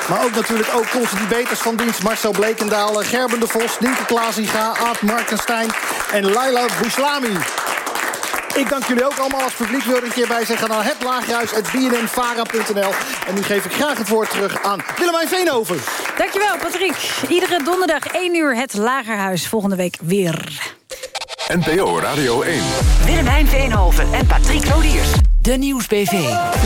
Maar ook natuurlijk ook onze debaters van dienst. Marcel Blekendaal, eh, Gerben de Vos, Nienke Klaasinga, Aad Markenstein en Laila Bouslami. Ik dank jullie ook allemaal als publiek. Wil er een keer bij zijn. Ga naar. En nu geef ik graag het woord terug aan Willemijn Veenhoven. Dankjewel, Patrick. Iedere donderdag 1 uur het Lagerhuis. Volgende week weer. NPO Radio 1. Willemijn Veenhoven en Patrick Lodiers. De Nieuwsbv.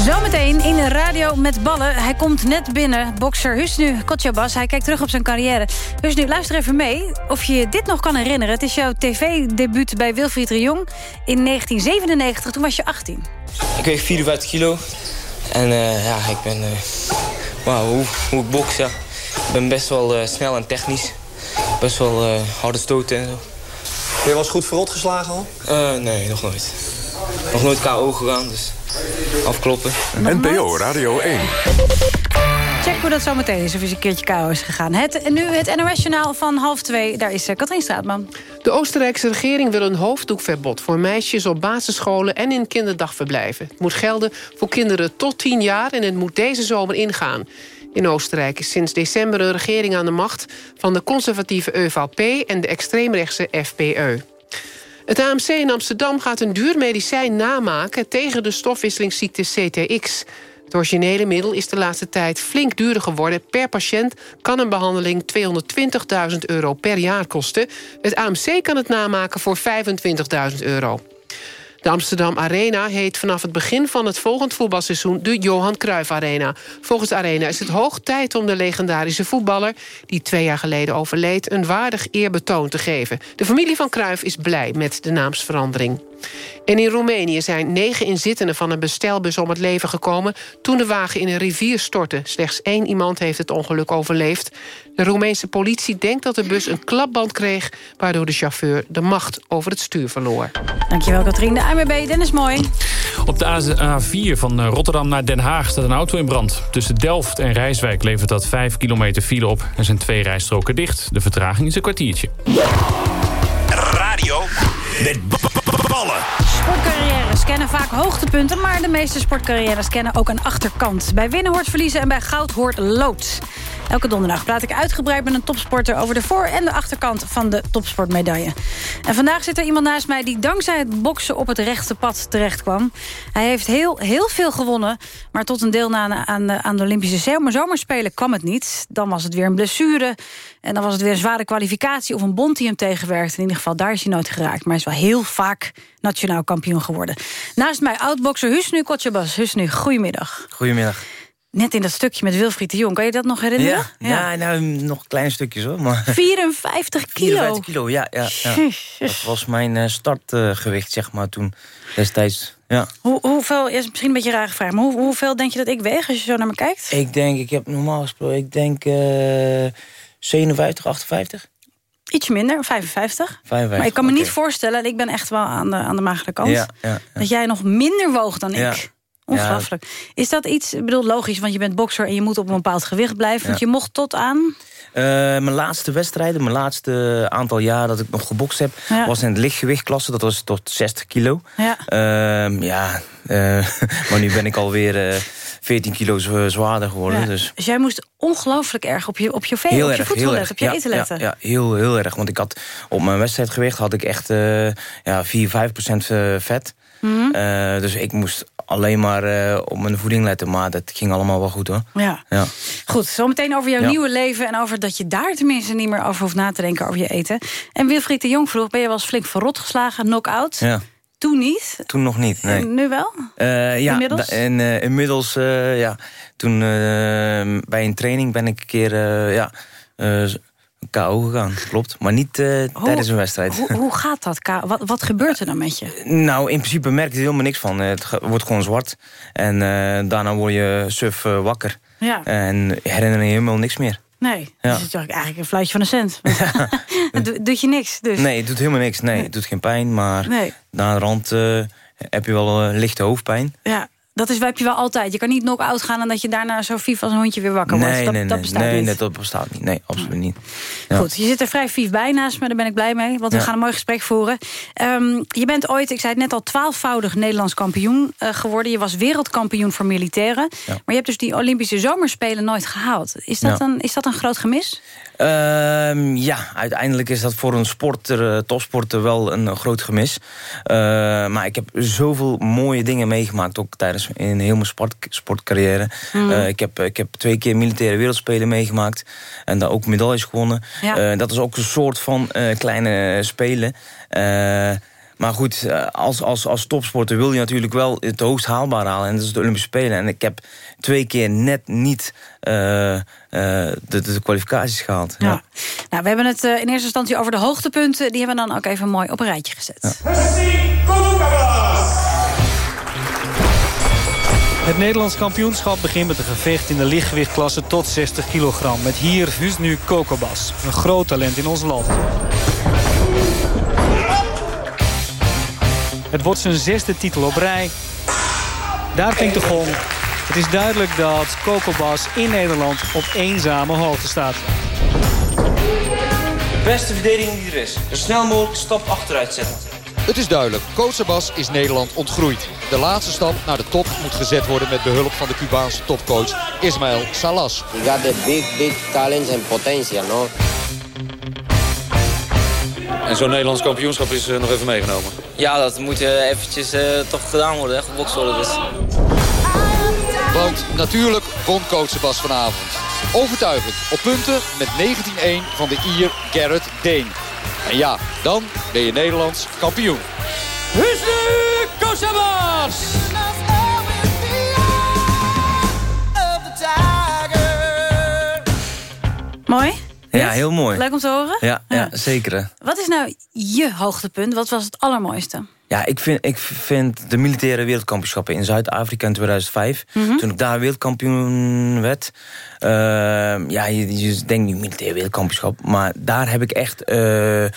Zometeen in de radio met ballen. Hij komt net binnen. Bokser Husnu Kotjabas. Hij kijkt terug op zijn carrière. Husnu, luister even mee. Of je je dit nog kan herinneren. Het is jouw tv-debuut bij Wilfried de Jong in 1997. Toen was je 18. Ik weeg 54 kilo. En eh, ja, ik ben... eh wauw, hoe, hoe ik boks, ja. Ik ben best wel eh, snel en technisch. Best wel eh, harde stoten en zo. Ben je wel eens goed verrot geslagen al? Eh, nee, nog nooit. Nog nooit KO gegaan, dus afkloppen. NPO Radio 1. Check hoe dat zo meteen eens of eens een keertje kou is gegaan. Het, en nu het NOS-journaal van half twee. Daar is uh, Katrien Straatman. De Oostenrijkse regering wil een hoofddoekverbod voor meisjes op basisscholen en in kinderdagverblijven. Het moet gelden voor kinderen tot 10 jaar en het moet deze zomer ingaan. In Oostenrijk is sinds december een regering aan de macht... van de conservatieve EVP en de extreemrechtse FPE. Het AMC in Amsterdam gaat een duur medicijn namaken... tegen de stofwisselingsziekte CTX. Het originele middel is de laatste tijd flink duurder geworden. Per patiënt kan een behandeling 220.000 euro per jaar kosten. Het AMC kan het namaken voor 25.000 euro. De Amsterdam Arena heet vanaf het begin van het volgend voetbalseizoen de Johan Cruijff Arena. Volgens Arena is het hoog tijd om de legendarische voetballer... die twee jaar geleden overleed, een waardig eerbetoon te geven. De familie van Cruijff is blij met de naamsverandering. En in Roemenië zijn negen inzittenden van een bestelbus om het leven gekomen... toen de wagen in een rivier stortte. Slechts één iemand heeft het ongeluk overleefd. De Roemeense politie denkt dat de bus een klapband kreeg... waardoor de chauffeur de macht over het stuur verloor. Dankjewel, Katrien. De ANWB, Dennis Mooi. Op de A4 van Rotterdam naar Den Haag staat een auto in brand. Tussen Delft en Rijswijk levert dat 5 kilometer file op. Er zijn twee rijstroken dicht. De vertraging is een kwartiertje. Radio met Sportcarrières kennen vaak hoogtepunten... maar de meeste sportcarrières kennen ook een achterkant. Bij winnen hoort verliezen en bij goud hoort lood. Elke donderdag praat ik uitgebreid met een topsporter... over de voor- en de achterkant van de topsportmedaille. En vandaag zit er iemand naast mij... die dankzij het boksen op het rechte pad terecht kwam. Hij heeft heel, heel veel gewonnen... maar tot een deelname aan de, aan de Olympische Zomerspelen kwam het niet. Dan was het weer een blessure... en dan was het weer een zware kwalificatie... of een bond die hem tegenwerkt. In ieder geval, daar is hij nooit geraakt. Maar hij is wel heel vaak nationaal kampioen geworden. Naast mij oud-bokser Husnu Kotjebas. Husnu, goedemiddag. Goedemiddag. Net in dat stukje met Wilfried de Jong. Kan je dat nog herinneren? Ja, ja. nou, nog kleine stukjes hoor. Maar 54 [LAUGHS] kilo? 54 kilo, ja. ja, ja. Dat was mijn uh, startgewicht, zeg maar, toen destijds. Ja. Hoe, hoeveel, is misschien een beetje een rare vraag... maar hoe, hoeveel denk je dat ik weeg als je zo naar me kijkt? Ik denk, ik heb normaal gesproken, ik denk uh, 57, 58. Iets minder, 55. 55 maar ik kan me okay. niet voorstellen, en ik ben echt wel aan de, aan de magere kant... Ja, ja, ja. dat jij nog minder woog dan ik. Ongelooflijk. Is dat iets, ik bedoel logisch, want je bent bokser... en je moet op een bepaald gewicht blijven. Want je mocht tot aan... Uh, mijn laatste wedstrijden, mijn laatste aantal jaar dat ik nog gebokst heb... Ja. was in het lichtgewichtklasse, dat was tot 60 kilo. Ja. Uh, ja, uh, [LAUGHS] maar nu ben ik alweer 14 kilo zwaarder geworden. Ja. Dus. Dus jij moest ongelooflijk erg op je, op je, veel, op je voedsel heel letten, erg. op je ja, eten letten. Ja, ja, heel, heel erg. Want ik had op mijn wedstrijdgewicht had ik echt uh, ja, 4, 5 procent vet. Mhm. Uh, dus ik moest alleen maar uh, op mijn voeding letten. Maar dat ging allemaal wel goed hoor. Ja. ja. Goed, zometeen over jouw Ja. nieuwe leven... en over dat je daar tenminste niet meer over hoeft na te denken over je eten. En Wilfried de Jong vroeg, ben je wel eens flink verrot geslagen, knock-out? Ja. Toen niet? Toen nog niet, nee. Nu wel? Uh, ja, Inmiddels? En uh, inmiddels, uh, ja. Toen bij een training ben ik een keer, ja, KO gegaan. Klopt. Maar niet uh, tijdens een wedstrijd. Hoe, hoe gaat dat? Wat, wat gebeurt er dan met je? Nou, in principe merk je er helemaal niks van. Het wordt gewoon zwart. En uh, daarna word je suf uh, wakker. Ja. En herinner je helemaal niks meer. Nee, Ja. dat is eigenlijk een fluitje van een cent. [LAUGHS] [LAUGHS] Do, doet je niks, dus. Nee, het doet helemaal niks. Nee, het doet geen pijn. Maar Nee. na de rand uh, heb je wel uh, lichte hoofdpijn. Ja, dat is, heb je wel altijd. Je kan niet knock-out gaan en dat je daarna zo vief als een hondje weer wakker wordt. Nee, dat, nee, dat bestaat nee, niet. nee, dat bestaat niet. Nee, absoluut niet. Ja. Goed, je zit er vrij vief bij naast me, daar ben ik blij mee. Want we gaan een mooi gesprek voeren. Ehm, je bent ooit, ik zei het net al, twaalfvoudig Nederlands kampioen uh, geworden. Je was wereldkampioen voor militairen. Ja. Maar je hebt dus die Olympische zomerspelen nooit gehaald. Is dat, een, is dat een groot gemis? Ehm, ja, uiteindelijk is dat voor een sporter, uh, topsporter wel een uh, groot gemis. Uh, maar ik heb zoveel mooie dingen meegemaakt, ook tijdens in heel mijn sport, sportcarrière. Mhm. Uh, ik, heb, ik heb twee keer militaire wereldspelen meegemaakt en daar ook medailles gewonnen. Ja. Uh, dat is ook een soort van kleine spelen. Maar goed, uh, als, als, als topsporter wil je natuurlijk wel het hoogst haalbaar halen. En dat is de Olympische Spelen. En ik heb twee keer net niet uh, uh, de, de, kwalificaties gehaald. Ja. ja. Nou, we hebben het uh, in eerste instantie over de hoogtepunten. Die hebben we dan ook even mooi op een rijtje gezet. Ja. Het Nederlands kampioenschap begint met een gevecht in de lichtgewichtklasse tot 60 kilogram. Met hier Husnu Kokobas, een groot talent in ons land. Het wordt zijn zesde titel op rij. Daar klinkt de gong. Het is duidelijk dat Coco Bas in Nederland op eenzame hoogte staat. De beste verdediging die er is. Zo snel mogelijk stap achteruit zetten. Het is duidelijk, Coach Sabas is Nederland ontgroeid. De laatste stap naar de top moet gezet worden met behulp van de Cubaanse topcoach Ismael Salas. You got the big, big talents and potential, no? En zo'n Nederlands kampioenschap is eh, nog even meegenomen. Ja, dat moet eh, eventjes eh, toch gedaan worden, hè, gebokst worden. Dus. Want natuurlijk won coach Sabas vanavond. Overtuigend op punten met 19-1 van de Ier Garrett Deen. En ja, dan ben je Nederlands kampioen. Husnu Kosabas! Mooi? Ja, heel mooi. Leuk om te horen? Ja, ja. zeker. Wat is nou je hoogtepunt? Wat was het allermooiste? Ja, ik vind, ik vind de militaire wereldkampioenschappen in Zuid-Afrika in 2005... Mhm. toen ik daar wereldkampioen werd... ehm, ja, je, je denkt nu militaire wereldkampioenschap... maar daar heb ik echt eh, eh,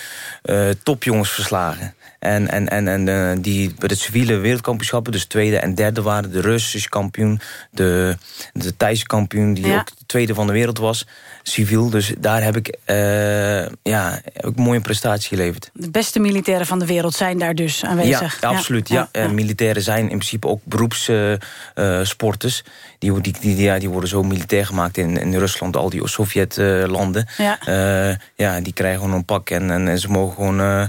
topjongens verslagen. En, en, en, en eh, die bij de civiele wereldkampioenschappen... dus tweede en derde waren de Russische kampioen... de, de Thaise kampioen, die Ja. ook de tweede van de wereld was... civiel, dus daar heb ik, eh, ja, een mooie prestatie geleverd. De beste militairen van de wereld zijn daar dus aanwezig. Ja, absoluut. Ja. Eh, militairen zijn in principe ook beroepssporters. die, die, die, die, ja, die worden zo militair gemaakt in, in Rusland, al die Sovjet-landen. Ja. Eh, ja, die krijgen gewoon een pak en, en, en ze mogen gewoon eh,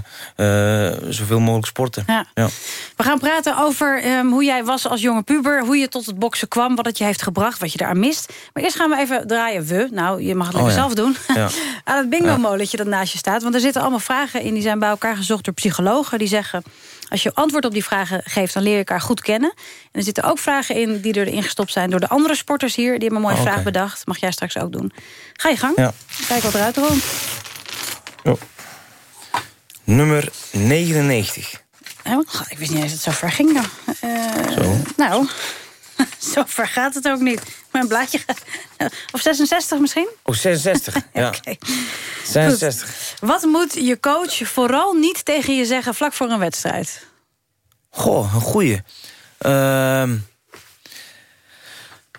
eh, zoveel mogelijk sporten. Ja. Ja. We gaan praten over ehm, hoe jij was als jonge puber... hoe je tot het boksen kwam, wat het je heeft gebracht, wat je eraan mist. Maar eerst gaan we even draaien. We, nou, je mag het lekker Oh, zelf doen. Ja. [LAUGHS] Aan het bingo-molentje dat naast je staat. Want er zitten allemaal vragen in, die zijn bij elkaar gezocht door psychologen. Die zeggen, als je antwoord op die vragen geeft... dan leer je elkaar goed kennen. En er zitten ook vragen in die erin gestopt zijn... door de andere sporters hier. Die hebben een mooie Oh, vraag bedacht. Mag jij straks ook doen. Ga je gang. Ja. Kijk wat eruit komt. Nummer 99. Oh, God, ik wist niet eens dat het zo ver ging. Nou, Eh, [LAUGHS] nou zo ver gaat het ook niet. Een blaadje gaat... Of 66 misschien? Oh, 66. [LAUGHS] ja. Oké. 66. Wat moet je coach vooral niet tegen je zeggen vlak voor een wedstrijd? Goh, een goeie. Ehm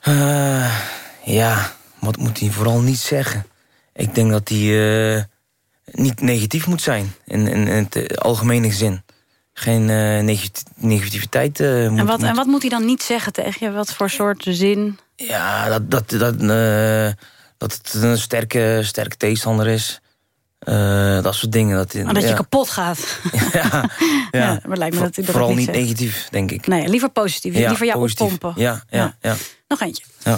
eh, ja, wat moet hij vooral niet zeggen? Ik denk dat hij eh, niet negatief moet zijn, in, in, in het algemene zin. Geen eh, negati- negativiteit eh, moet... En wat, moet- en wat moet hij dan niet zeggen tegen je? Wat voor soort zin? Ja, dat, dat, dat, eh, dat het een sterke, sterke tegenstander is. Eh, dat soort dingen. Dat, Maar dat je kapot gaat. [LAUGHS] ja, Ja, [LAUGHS] maar lijkt me dat hij dat Vooral niet niet zegt. negatief, denk ik. Nee, liever positief. Ja, liever jou positief. oppompen. Ja, ja, ja. Nog eentje. ja.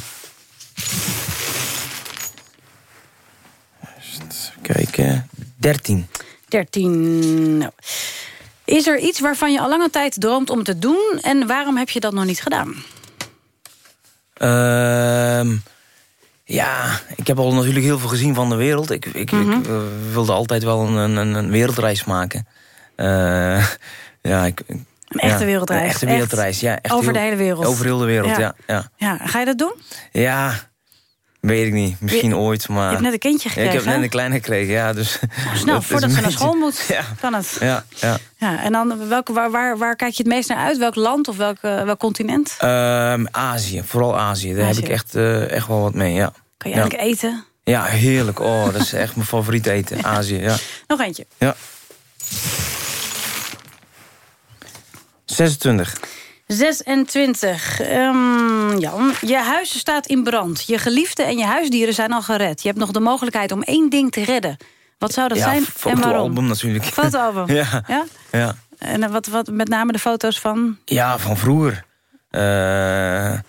Even kijken. 13. 13. Nou. Is er iets waarvan je al lange tijd droomt om te doen... en waarom heb je dat nog niet gedaan? Ehm, ja, ik heb al natuurlijk heel veel gezien van de wereld. Ik, ik, Mhm. ik eh, wilde altijd wel een, een, een wereldreis maken. Eh, ja, ik, Een echte ja, wereldreis. Een echte Echt? wereldreis, ja. Echt Over heel- de hele wereld. Over heel de wereld, Ja. ja. ja. Ja, ga je dat doen? Ja, weet ik niet. Misschien Je- ooit, maar... je hebt net een kindje Ja, ik gekregen, heb net een kleine gekregen, ja. Dus, Snel, [LAUGHS] dat is voordat ze naar school moet, [LAUGHS] Ja, kan het. ja, ja. Ja, en dan welke, waar, waar, waar kijk je het meest naar uit? Welk land of welk, eh, welk continent? Ehm, Azië, vooral Azië. Daar Azië. heb ik echt, eh, echt wel wat mee, ja. Kan je eigenlijk eten? Ja, heerlijk. Oh, dat is echt mijn favoriet eten. [LAUGHS] Azië, ja. Nog eentje. ja. 26. 26. Ehm, Jan, je huis staat in brand. Je geliefde en je huisdieren zijn al gered. Je hebt nog de mogelijkheid om één ding te redden. Wat zou dat ja, zijn en waarom? fotoalbum natuurlijk. Fotoalbum. [LAUGHS] ja. Ja? Ja. En eh, wat, wat met name de foto's van... ja, van vroeger. Eh,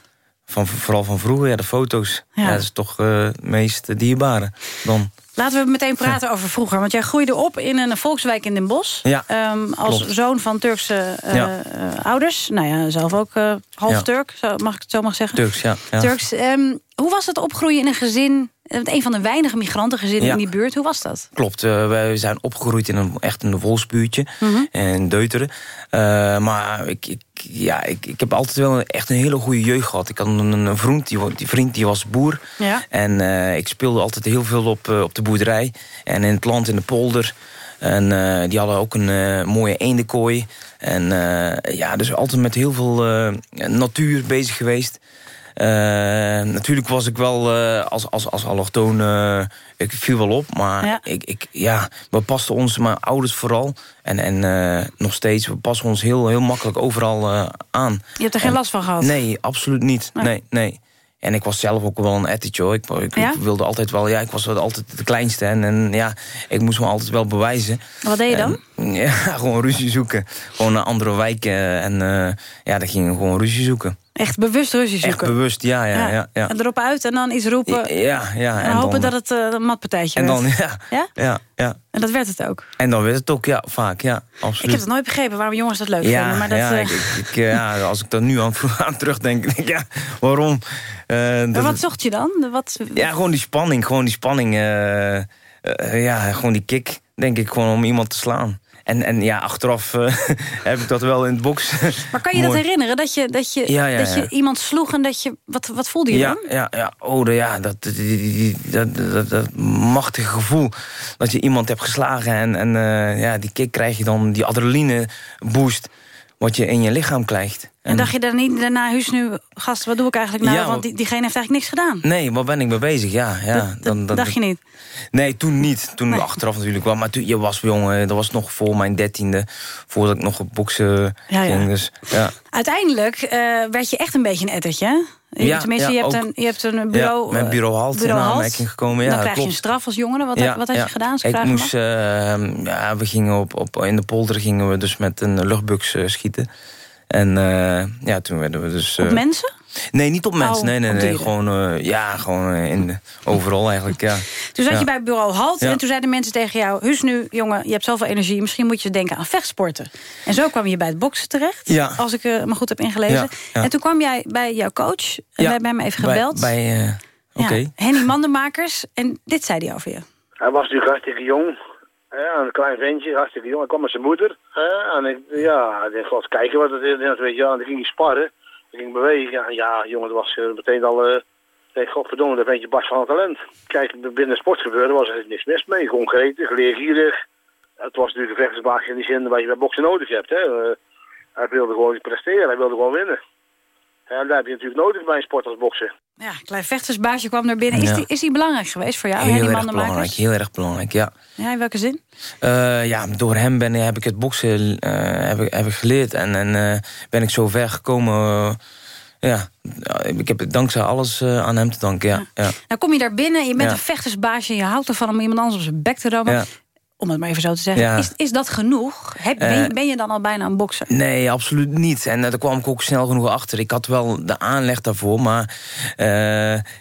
van, vooral van vroeger, ja, de foto's. Ja. Ja. dat is toch eh, het meest dierbare dan. Laten we meteen praten over vroeger. Want jij groeide op in een volkswijk in Den Bosch. Ja, Ehm, als klopt. zoon van Turkse eh, Ja. eh, ouders. Nou ja, zelf ook eh, half Ja. Turk, zo, mag ik het zo mag zeggen. Turks, ja. ja. Turks. Ehm, hoe was het opgroeien in een gezin... eh, een van de weinige migrantengezinnen Ja. in die buurt? Hoe was dat? Klopt, eh, wij zijn opgegroeid in een echt een volksbuurtje Mhm. in Deuteren. Eh, maar ik, ik, ja, ik, ik heb altijd wel echt een hele goede jeugd gehad. Ik had een, een vriend, die, die vriend die was boer. Ja. En ik speelde altijd heel veel op, op de boerderij. En in het land, in de polder. En die hadden ook een mooie eendenkooi. En ja, dus altijd met heel veel natuur bezig geweest. Natuurlijk was ik wel uh, als, als, als allochtoon... Uh, ik viel wel op, maar ja. Ik, ik, ja, we pasten ons, mijn ouders vooral... en, en uh, nog steeds, we passen ons heel, heel makkelijk overal aan. Je hebt er geen en, last van gehad? Nee, absoluut niet. Nee, nee. nee. En ik was zelf ook wel een ettetje hoor. Ik, ik, ja? ik, wilde altijd wel, ja, ik was altijd de kleinste. En, en ja, ik moest me altijd wel bewijzen. Wat deed je dan? En, [LAUGHS] ja, gewoon ruzie zoeken. Gewoon naar andere wijken. En uh, ja, dan gingen we gewoon ruzie zoeken. Echt bewust ruzie zoeken? Echt bewust, ja, ja, ja. ja. En erop uit en dan iets roepen? Ja, ja. En, en hopen dan, dat het uh, een matpartijtje en werd? Dan, ja, ja? Ja, ja. En dat werd het ook? En dan werd het ook, ja, vaak, ja, absoluut. Ik heb het nooit begrepen waarom jongens dat leuk ja, vinden. Maar dat, ja, uh... ik, ik, ja, als ik daar nu aan, [LAUGHS] aan terugdenk, denk ik, ja, waarom? Uh, maar wat zocht je dan? Wat... Ja, gewoon die spanning, gewoon die spanning. Ja, gewoon die kick, denk ik, gewoon om iemand te slaan. En, en ja, achteraf uh, [LAUGHS] heb ik dat wel in het box. Maar kan je dat herinneren? Dat je, dat je, ja, ja, dat je ja. iemand sloeg en dat je... Wat, wat voelde je ja, dan? Ja, ja, oh, ja dat, die, dat, dat, dat, machtige gevoel. Dat je iemand hebt geslagen en, en uh, ja, die kick krijg je dan, die adrenaline boost... wat je in je lichaam krijgt. En, en dacht je dan niet daarna, Huus nu, gast, wat doe ik eigenlijk nou? Ja, Want die, diegene heeft eigenlijk niks gedaan. Nee, wat ben ik mee bezig, ja. ja dat, dat, dan, dacht je niet? Nee, toen niet. Toen nee. achteraf natuurlijk wel. Maar toen, je was jong, dat was nog voor mijn dertiende. Voordat ik nog op boksen ja, ging. Ja. Dus, ja. Uiteindelijk uh, werd je echt een beetje een ettertje, ja, Tenminste, ja, je, hebt ook, een, je hebt een bureau... Ja, mijn bureau halt bureau in aanmerking gekomen. Ja, dan krijg klopt. je een straf als jongere. Wat, ja, wat had je gedaan? Ik moest... Uh, ja, we gingen op, op, in de polder gingen we dus met een luchtbuks uh, schieten. En uh, ja, toen werden we dus... op mensen? Nee, niet op mensen. Oh, nee, nee, nee. Gewoon, uh, ja, gewoon in de, overal eigenlijk, ja. [LAUGHS] Toen zat ja. je bij bureau Halt ja. en toen zeiden mensen tegen jou... Huus nu, jongen, je hebt zoveel energie, misschien moet je denken aan vechtsporten. En zo kwam je bij het boksen terecht, ja. als ik uh, me goed heb ingelezen. En toen kwam jij bij jouw coach, en wij hebben hem even gebeld. Bij, bij uh. Okay. Henny Mandenmakers, en dit zei hij over je. Hij was natuurlijk hartstikke jong. Ja, een klein ventje, hartstikke jong. Hij kwam met zijn moeder. Hè, en ik, ja, ik eens kijken wat het is. Weet je, en dan ging sparren. Dan ging bewegen. Ja, jongen, dat was uh, meteen al... Uh, ik godverdomme, dat ventje Bas van het talent. Kijk, binnen sportgebeuren was er niks mis mee. Gewoon gretig, leergierig. Het was natuurlijk een vechtersbaas in die zin wat je bij boksen nodig hebt. Hè. Uh, hij wilde gewoon presteren, hij wilde gewoon winnen. En daar heb je natuurlijk nodig bij een sport als boksen. Ja, klein vechtersbaasje kwam naar binnen. Is, Ja. die, is die belangrijk geweest voor jou, Heel erg belangrijk, heel erg belangrijk, ja. Ja, in welke zin? Uh, ja, door hem ben, heb ik het boksen uh, heb ik, heb ik geleerd. En, en uh, ben ik zo ver gekomen. ja, ik heb dankzij alles aan hem te danken, ja. ja. ja. Nou kom je daar binnen, je bent een vechtersbaasje... en je houdt ervan om iemand anders op zijn bek te rammen. Om het maar even zo te zeggen. Ja. Is, is dat genoeg? Heb, ben, je, Eh, ben je dan al bijna een bokser? Nee, absoluut niet. En uh, daar kwam ik ook snel genoeg achter. Ik had wel de aanleg daarvoor, maar uh,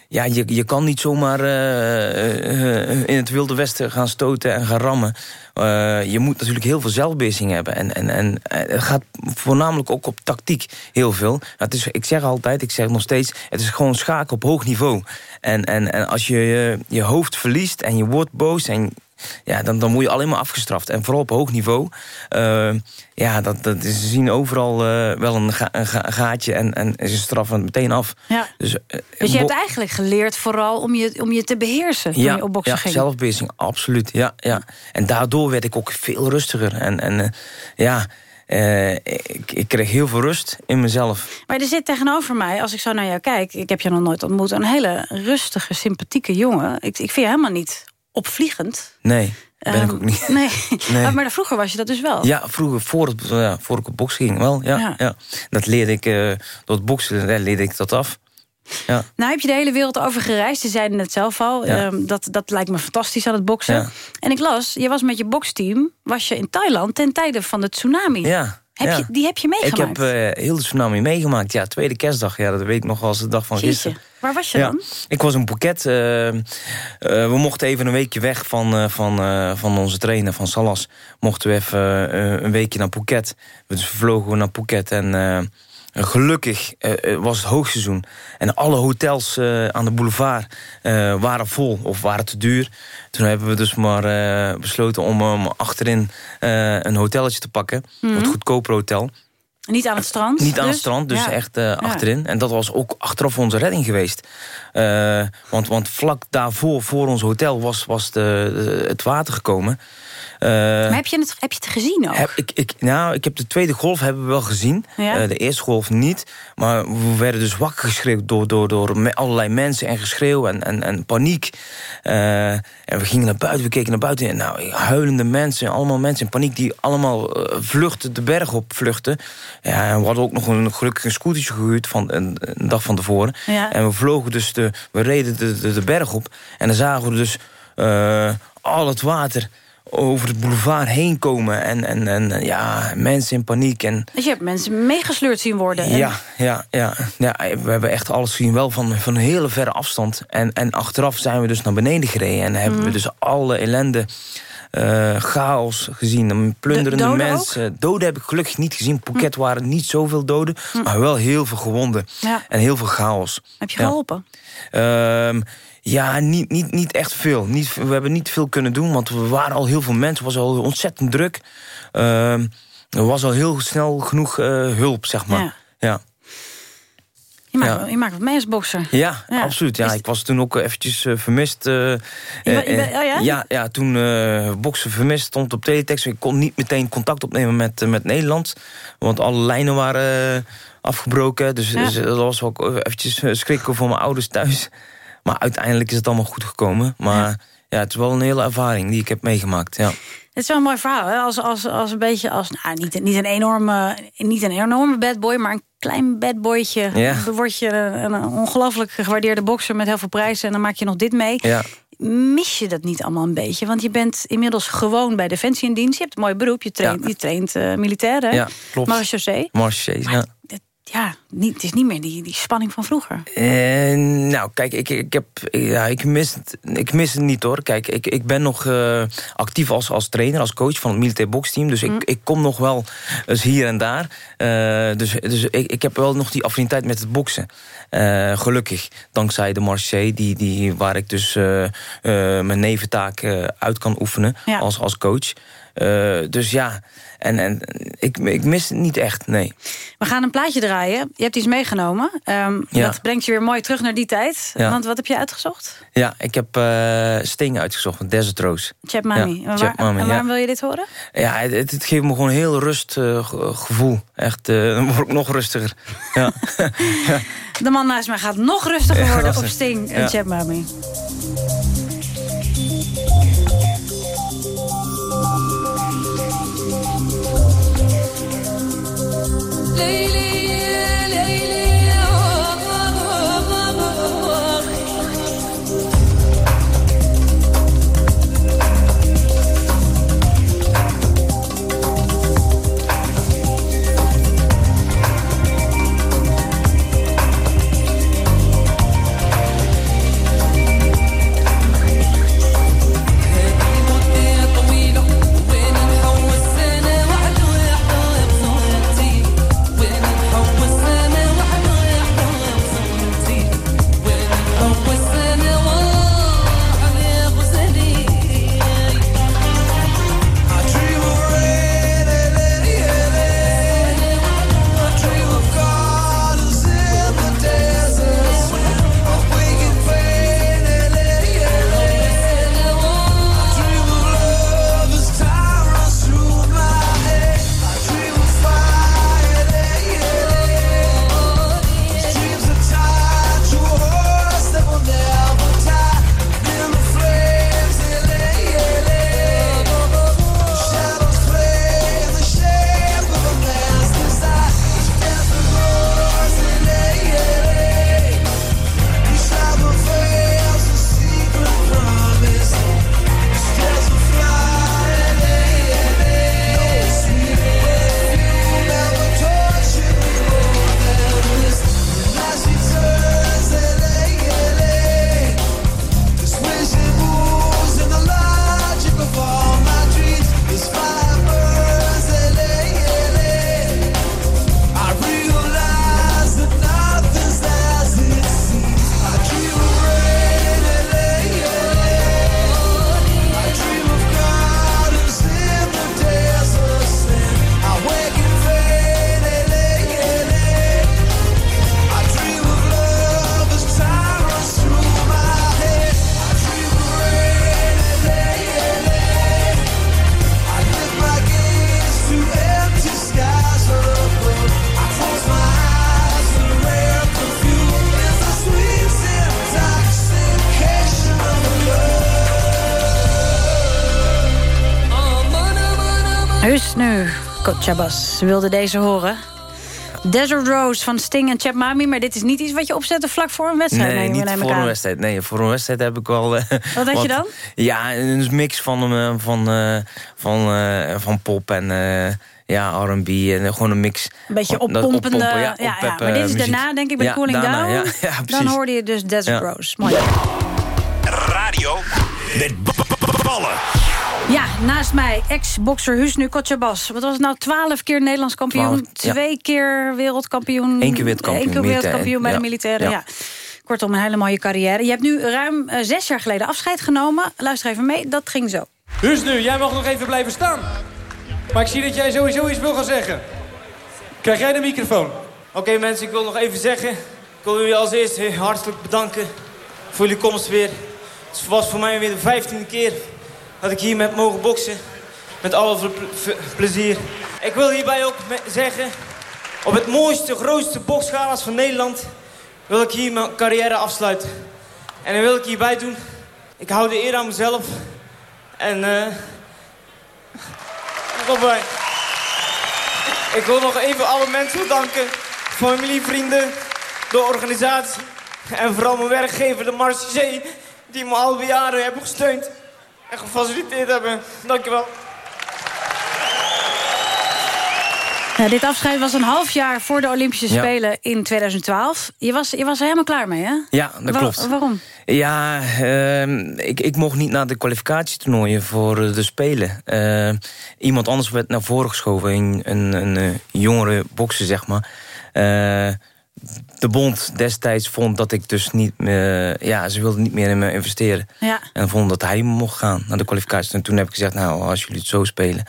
ja, je, je kan niet zomaar uh, in het wilde westen gaan stoten en gaan rammen. je moet natuurlijk heel veel zelfbeheersing hebben. En, en, en het gaat voornamelijk ook op tactiek heel veel. Het is, ik zeg altijd, ik zeg nog steeds, het is gewoon schaken op hoog niveau. En, en, en als je je, je hoofd verliest en je wordt boos en ja, dan, dan word je alleen maar afgestraft. En vooral op hoog niveau. Uh, ja, dat, dat is, ze zien overal uh, wel een, ga, een, ga, gaatje en, en ze straffen het meteen af. Ja. Dus, uh, dus je hebt eigenlijk geleerd vooral om je, om je te beheersen ja, je op boksen ja, zelfbeheersing, absoluut. Ja, ja. En daardoor werd ik ook veel rustiger. En, en ja... Uh, ik, ik, kreeg heel veel rust in mezelf. Maar er zit tegenover mij, als ik zo naar jou kijk... ik heb je nog nooit ontmoet, een hele rustige, sympathieke jongen. Ik, ik vind je helemaal niet opvliegend. Nee, ben um, ik ook niet. Nee. [LAUGHS] nee. maar vroeger was je dat dus wel? Ja, vroeger, voor, het, ja, voor ik op boksen ging wel. Ja, ja. ja. Dat leerde ik, uh, door het boksen leerde ik dat af. Ja. Nou heb je de hele wereld over gereisd. Je zeiden het zelf al. Ja. Um, dat, dat lijkt me fantastisch aan het boksen. Ja. En ik las, je was met je boksteam... was je in Thailand ten tijde van de tsunami. Ja. Heb ja. je, die heb je meegemaakt? Ik heb uh, heel de tsunami meegemaakt. Ja, tweede kerstdag. Ja, dat weet ik nog als de dag van Jeetje. gisteren. Waar was je ja. dan? Ik was in Phuket. Uh, uh, we mochten even een weekje weg van, van, van onze trainer, van Salas. Mochten we even een weekje naar Phuket. Dus we vlogen naar Phuket en... Gelukkig uh, was het hoogseizoen. En alle hotels uh, aan de boulevard uh, waren vol of waren te duur. Toen hebben we dus maar besloten om um, achterin een hotelletje te pakken. Mm -hmm. Het goedkoper hotel. Niet aan het strand? Niet aan het dus? strand, dus Ja. echt eh, Ja. achterin. En dat was ook achteraf onze redding geweest. Eh, want, want vlak daarvoor, voor ons hotel, was, was de- het water gekomen. Eh, Maar heb je, het, heb je het gezien ook? heb ik, ik, nou, ik heb de tweede golf hebben we wel gezien. Ja? Eh, de eerste golf niet. Maar we werden dus wakker geschreeuwd door, door, door allerlei mensen en geschreeuw en, en, en paniek. Eh, en we gingen naar buiten, we keken naar buiten. En nou, huilende mensen, allemaal mensen in paniek... die allemaal vluchten, de berg op vluchten. Ja, en we hadden ook nog een gelukkig een scootertje gehuurd van een, een dag van tevoren. Ja. En we vlogen dus, de, we reden de, de, de berg op. En dan zagen we dus al het water over het boulevard heen komen. En, en, en ja, mensen in paniek. En, Dus je hebt mensen meegesleurd zien worden. En- ja, ja, ja, ja, we hebben echt alles gezien, wel van, van een hele verre afstand. En, en achteraf zijn we dus naar beneden gereden. En hebben Mhm. we dus alle ellende, eh, chaos gezien. En Plunderende doden mensen. Doden heb ik gelukkig niet gezien. Phuket waren niet zoveel doden, maar wel heel veel gewonden. Ja. En heel veel chaos. Heb je Ja. geholpen? Ehm, ja, niet, niet, niet echt veel. Niet, we hebben niet veel kunnen doen, want we waren al heel veel mensen. Het was al ontzettend druk. Ehm, er was al heel snel genoeg eh, hulp, zeg maar. Ja. Ja. Je maakt, Ja. je maakt wat mee als bokser. Ja, Ja. absoluut. Ja, ik was toen ook eventjes vermist. Je je oh ja? ja, ja, toen eh boksen vermist stond op teletext. Ik kon niet meteen contact opnemen met, eh, met Nederland. Want alle lijnen waren afgebroken. Dus, dus dat was ook eventjes schrikken voor mijn ouders thuis. Maar uiteindelijk is het allemaal goed gekomen. Maar ja, het is wel een hele ervaring die ik heb meegemaakt. Ja. Het is wel een mooi verhaal, hè? Als, als, als een beetje als, nou, niet, niet, een enorme, niet een enorme bad boy, maar een klein bad boytje. Ja. Dan word je een, een ongelooflijk gewaardeerde bokser met heel veel prijzen en dan maak je nog dit mee. Ja. Mis je dat niet allemaal een beetje? Want je bent inmiddels gewoon bij Defensie in dienst. Je hebt een mooi beroep, je traint, je traint eh, militair, hè? Ja, klopt. Marechaussee. Ja. Ja, niet, het is niet meer die, die spanning van vroeger. Nou, kijk, ik, ik, heb, ja, ik, mis het, ik mis het niet hoor. Kijk, ik, ik ben nog eh, actief als, als trainer, als coach van het militair boksteam. Dus ik, ik kom nog wel eens hier en daar. Eh, dus dus ik, ik heb wel nog die affiniteit met het boksen. Eh, gelukkig, dankzij de marché, die, die, waar ik dus mijn neventaak uit kan oefenen Ja. als, als coach. Eh, dus ja, en, en ik, ik mis het niet echt, nee. We gaan een plaatje draaien. Je hebt iets meegenomen. Ehm, Ja. Dat brengt je weer mooi terug naar die tijd. Ja. Want wat heb je uitgezocht? Ja, ik heb eh Sting uitgezocht van Desert Rose. Chap Mami. Ja, en, Chap waar- Mami, en waarom wil je dit horen? Ja, het, geeft me gewoon een heel rust eh, ge- gevoel. Echt, dan word ik nog rustiger. [LAUGHS] Ja. De man naast mij gaat nog rustiger worden op Sting en. Chap Mami. Daily. Chabas wilde deze horen. Desert Rose van Sting en Chap Mami. Maar dit is niet iets wat je opzette vlak voor een wedstrijd. Nee, neem- niet voor een wedstrijd. Nee, voor een wedstrijd heb ik wel... eh, Wat had je dan? Ja, een mix van, eh, van, eh, van, eh, van pop en eh, ja, R&B. En gewoon een mix. Een beetje oppompende... oppompen, ja, ja, Maar dit is muziek. daarna, denk ik, bij Ja, Cooling daarna, Down. Ja, [LAUGHS] ja, dan hoorde je dus Desert Ja. Rose. Mooi. Radio met ballen. Ja, naast mij, ex-bokser Husnu Kotjabas. Wat was het nou, twaalf keer Nederlands kampioen? Twaalf, ja. Twee keer wereldkampioen? Eén keer wereldkampioen, Eén keer wereldkampioen bij de militair. militairen, ja. Ja. Kortom, een hele mooie carrière. Je hebt nu ruim eh, zes jaar geleden afscheid genomen. Luister even mee, dat ging zo. Dus nu, jij mag nog even blijven staan. Maar ik zie dat jij sowieso iets wil gaan zeggen. Krijg jij de microfoon? Oké mensen, ik wil nog even zeggen. Ik wil jullie als eerste heel hartelijk bedanken voor jullie komst weer. Het was voor mij weer de vijftiende keer dat ik hier met mogen boksen. Met alle ple- ple- plezier. Ik wil hierbij ook zeggen... op het mooiste, grootste boksgala's van Nederland... wil ik hier mijn carrière afsluiten. En dan wil ik hierbij doen... ik hou de eer aan mezelf. En... eh bij. Ik wil nog even alle mensen bedanken. Familie, vrienden, de organisatie. En vooral mijn werkgever, de Marseillais. Die me al jaren hebben gesteund. En gefaciliteerd hebben. Dankjewel. Ja, dit afscheid was een half jaar voor de Olympische Ja. Spelen in 2012. Je was, je was er helemaal klaar mee, hè? Ja, dat Wa- klopt. Waarom? Ja, ehm, ik, ik mocht niet naar de kwalificatietoernooien voor eh, de Spelen. Eh, iemand anders werd naar voren geschoven, een, een, een eh, jongere bokser, zeg maar. Eh, de bond destijds vond dat ik dus niet meer... Ja, ze wilden niet meer in me investeren. Ja. En vonden dat hij mocht gaan naar de kwalificatie. En toen heb ik gezegd, nou, als jullie het zo spelen...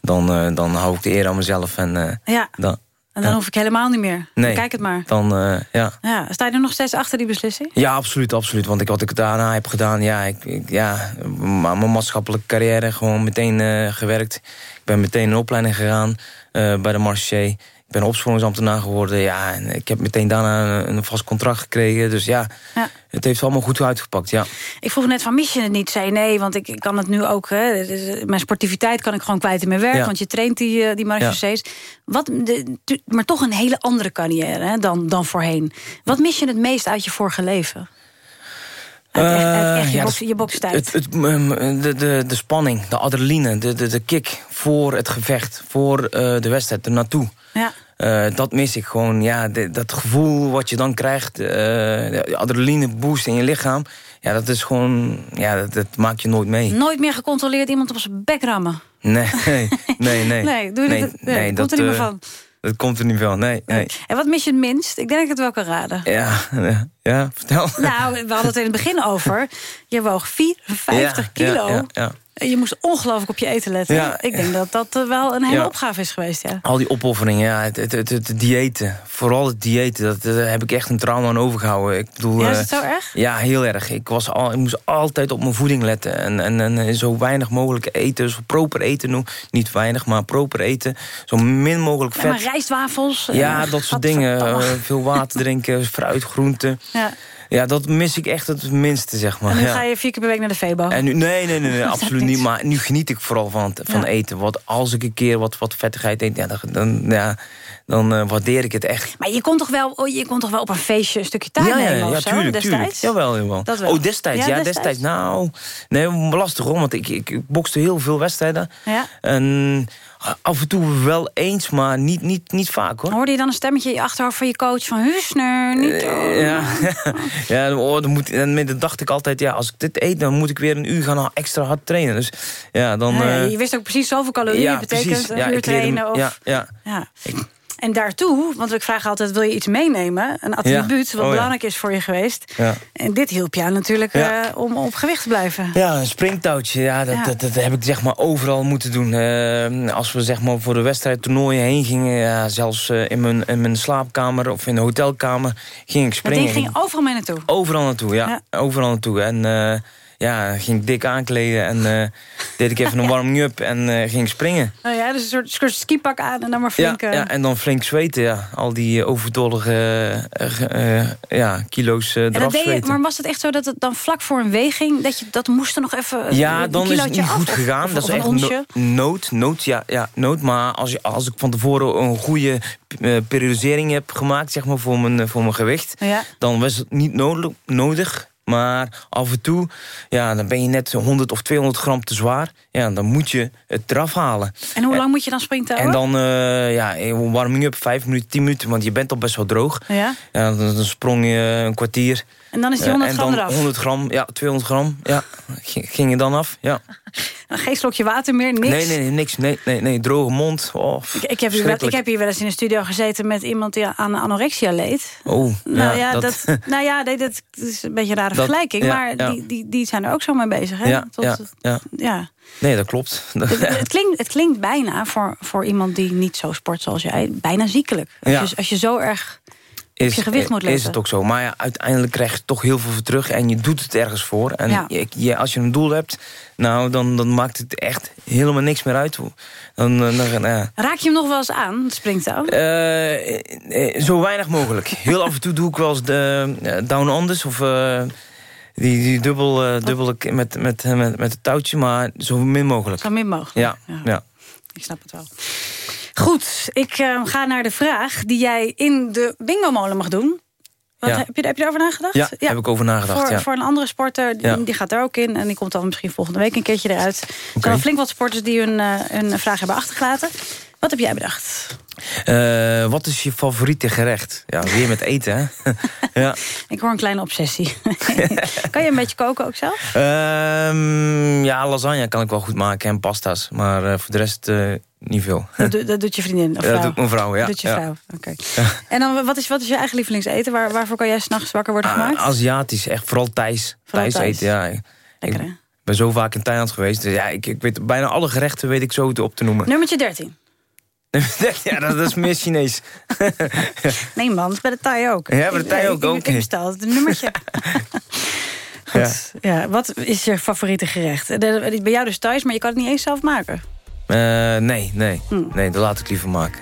dan, eh, dan hou ik de eer aan mezelf. En, eh, Ja, dan, en dan ja. hoef ik helemaal niet meer. Nee. Kijk het maar. Dan, eh, ja. Ja, sta je er nog steeds achter die beslissing? Ja, absoluut, absoluut. Want ik, wat ik daarna heb gedaan, ja, ik, ik- ja mijn maatschappelijke carrière gewoon meteen gewerkt. Ik ben meteen in opleiding gegaan bij de Marché. Ik ben opsporingsambtenaar geworden. Ja, en ik heb meteen daarna een, een vast contract gekregen. Dus ja, Ja. het heeft allemaal goed uitgepakt, ja. Ik vroeg net van, mis je het niet? Zei nee, want ik, ik kan het nu ook... Hè, mijn sportiviteit kan ik gewoon kwijt in mijn werk... Ja. want je traint die, eh, die marechaussees. Wat, de, maar toch een hele andere carrière hè, dan, dan voorheen. Wat mis je het meest uit je vorige leven? Uit echt, uit echt je, bokstijd. Het, het, um, de, de, de spanning, de adrenaline, de, de, de kick voor het gevecht, voor eh, de wedstrijd, er naartoe. Ja. Eh, dat mis ik gewoon. Ja, de- dat gevoel wat je dan krijgt, eh, de adrenaline boost in je lichaam. Ja, dat is gewoon, ja, dat, dat maak je nooit mee. Nooit meer gecontroleerd iemand op zijn bek rammen. Nee, [LAUGHS] nee, nee. Nee, [LAUGHS] Nee, doe je dat- nee, komt er niet meer eh, van. Dat komt er niet van, nee, nee. En wat mis je het minst? Ik denk dat ik het wel kan raden. Ja, [LAUGHS] ja, ja, vertel. Nou, we hadden het in het begin over. Je woog 54 Ja, kilo. Ja, je moest ongelooflijk op je eten letten. Ja. ik denk dat dat eh, wel een hele Ja. opgave is geweest, ja. Al die opofferingen, ja, het, het, het, het diëten. Vooral het diëten, dat, daar heb ik echt een trauma aan overgehouden. Ik bedoel, Ja, is eh, het zo erg? Ja, heel erg. Ik, was al, ik moest altijd op mijn voeding letten. En, en, en eh, zo weinig mogelijk eten. Zo proper eten, noem- niet weinig, maar proper eten. Zo min mogelijk Ja, vet. maar rijstwafels. eh, Ja, dat soort dingen. eh, veel water drinken, fruit, groenten. Ja. Ja, dat mis ik echt het minste, zeg maar. En nu ja. ga je vier keer per week naar de Febo. En nu, nee, nee, nee, nee [LAUGHS] absoluut niet. Maar nu geniet ik vooral van, het- van Ja. eten. Want als ik een keer wat, wat vettigheid eet, ja, dan, dan, ja, dan eh, waardeer ik het echt. Maar je kon, toch wel, oh, je kon toch wel op een feestje een stukje taart ja, ja, nemen ja, of zo, tuurlijk, destijds? tuurlijk. Jawel, jawel. Dat wel. Oh, destijds, Ja, ja, destijds. destijds. Nou, nee, lastig hoor, want ik, ik, ik bokste heel veel wedstrijden. Ja. En af en toe wel eens, maar niet, niet, niet vaak hoor. Hoorde je dan een stemmetje in je achterhoofd van je coach van Husner? Niet. Eh, Ja, [LAUGHS] ja oh, dan, moet, en dan dacht ik altijd, ja, als ik dit eet, dan moet ik weer een uur gaan extra hard trainen. Dus ja, dan... Ja, eh, je wist ook precies zoveel calorieën ja, betekent precies. een Ja, uur ik leerde- trainen. Of, ja, ja. Ja. En daartoe, want ik vraag altijd, wil je iets meenemen? Een attribuut, Ja. wat Oh, ja. belangrijk is voor je geweest. Ja. En dit hielp jou natuurlijk eh, om op gewicht te blijven. Ja, een springtouwtje, ja, dat. Dat, dat heb ik zeg maar overal moeten doen. Eh, als we zeg maar voor de wedstrijd toernooien heen gingen... Ja, zelfs eh, in, mijn, in mijn slaapkamer of in de hotelkamer ging ik springen. ding ging overal mee naartoe. Overal naartoe, ja. Overal naartoe. En ja, ging ik dik aankleden en eh, [LAUGHS] deed ik even een warming-up en eh, ging springen. Nou ja, dus een soort, skipak aan en dan maar flink... Ja, eh, ja, en dan flink zweten, ja. Al die overtollige ge- eh, ja, kilo's en dat eraf deed je, zweten. maar was het echt zo dat het dan vlak voor een weging... dat je dat moest er nog even Ja, dan is het niet af, goed gegaan. of- dat of is echt onsje? nood, nood, ja, ja, nood. Maar als, je, als ik van tevoren een goede periodisering heb gemaakt... zeg maar, voor mijn, voor mijn gewicht... Ja. dan was het niet nodig, nodig. Maar af en toe, ja, dan ben je net 100 of 200 gram te zwaar. Ja, dan moet je het eraf halen. En hoe lang moet je dan springtouwen? En dan, eh ja, warming up, 5 minuten, 10 minuten, want je bent al best wel droog. Ja? Ja, dan, dan sprong je een kwartier. En dan is die Eh, 100 en gram dan eraf? 100 gram, ja, 200 gram, ja. Ging je dan af, ja. [LAUGHS] Geen slokje water meer, niks? Nee, nee, nee, niks. Nee, nee, nee, droge mond. Oh, Ik, ik, heb hier wel, ik heb hier wel eens in een studio gezeten met iemand die aan anorexia leed. Oh, Nou ja, ja, dat, [LAUGHS] nou ja nee, dat is een beetje een rare Dat- vergelijking. ja, maar ja. Die, die, die zijn er ook zo mee bezig. Hè? ja, Tot- ja, ja. ja. Nee, dat klopt. [LAUGHS] Het, het, klinkt, het klinkt bijna voor, voor iemand die niet zo sport zoals jij... bijna ziekelijk. Als, je, als je zo erg is, je gewicht moet. Is het ook zo. Maar ja, uiteindelijk krijg je toch heel veel voor terug. En je doet het ergens voor. En Ja. je, je- als je een doel hebt, nou, dan, dan maakt het echt helemaal niks meer uit. Dan, dan, dan, ja. Raak je hem nog wel eens aan, het springtouw? Eh, eh, zo weinig mogelijk. Heel af en toe doe ik wel eens de eh, down onders of eh, die, die dubbel, eh, dubbele k- met, met, met, met het touwtje, maar zo min mogelijk. Zo min mogelijk. Ja, ja. Ik snap het wel. Goed, ik eh, ga naar de vraag die jij in de bingo-molen mag doen. Wat, Ja. heb, je, heb je erover nagedacht? Ja, heb ik over nagedacht, Voor, ja. voor een andere sporter, die, Ja. die gaat er ook in. En die komt dan misschien volgende week een keertje eruit. Er zijn flink wat sporters die hun, eh, hun vraag hebben achtergelaten. Wat heb jij bedacht? Eh, wat is je favoriete gerecht? Ja, weer met eten, hè? [LAUGHS] ja. Ik hoor een kleine obsessie. [LAUGHS] kan je een beetje koken ook zelf? Ehm, ja, lasagne kan ik wel goed maken en pasta's. Maar eh, voor de rest eh, niet veel. Dat, doet- dat doet je vriendin [LAUGHS] of vrouw? dat doet mijn vrouw, ja. Dat doet je Ja. vrouw, oké. En dan, wat is, wat is je eigen lievelingseten? Waar, waarvoor kan jij s'nachts wakker worden gemaakt? Ah, Aziatisch, echt vooral Thais. Vooral Thais Thais. eten, ja. Ik- Lekker, hè? ik ben zo vaak in Thailand geweest. Dus ja, ik, ik weet bijna alle gerechten weet ik zo te op te noemen. Nummertje 13. [LAUGHS] ja, dat, dat is meer Chinees. [LAUGHS] Nee man, dat is bij de Thai ook. Ja, bij de Thai ook, ik. Ik het een nummertje. [LAUGHS] Ja. Ja, wat is je favoriete gerecht? De- de- Bij jou dus thuis, maar je kan het niet eens zelf maken. Eh, nee, nee. Nee, dat laat ik liever maken.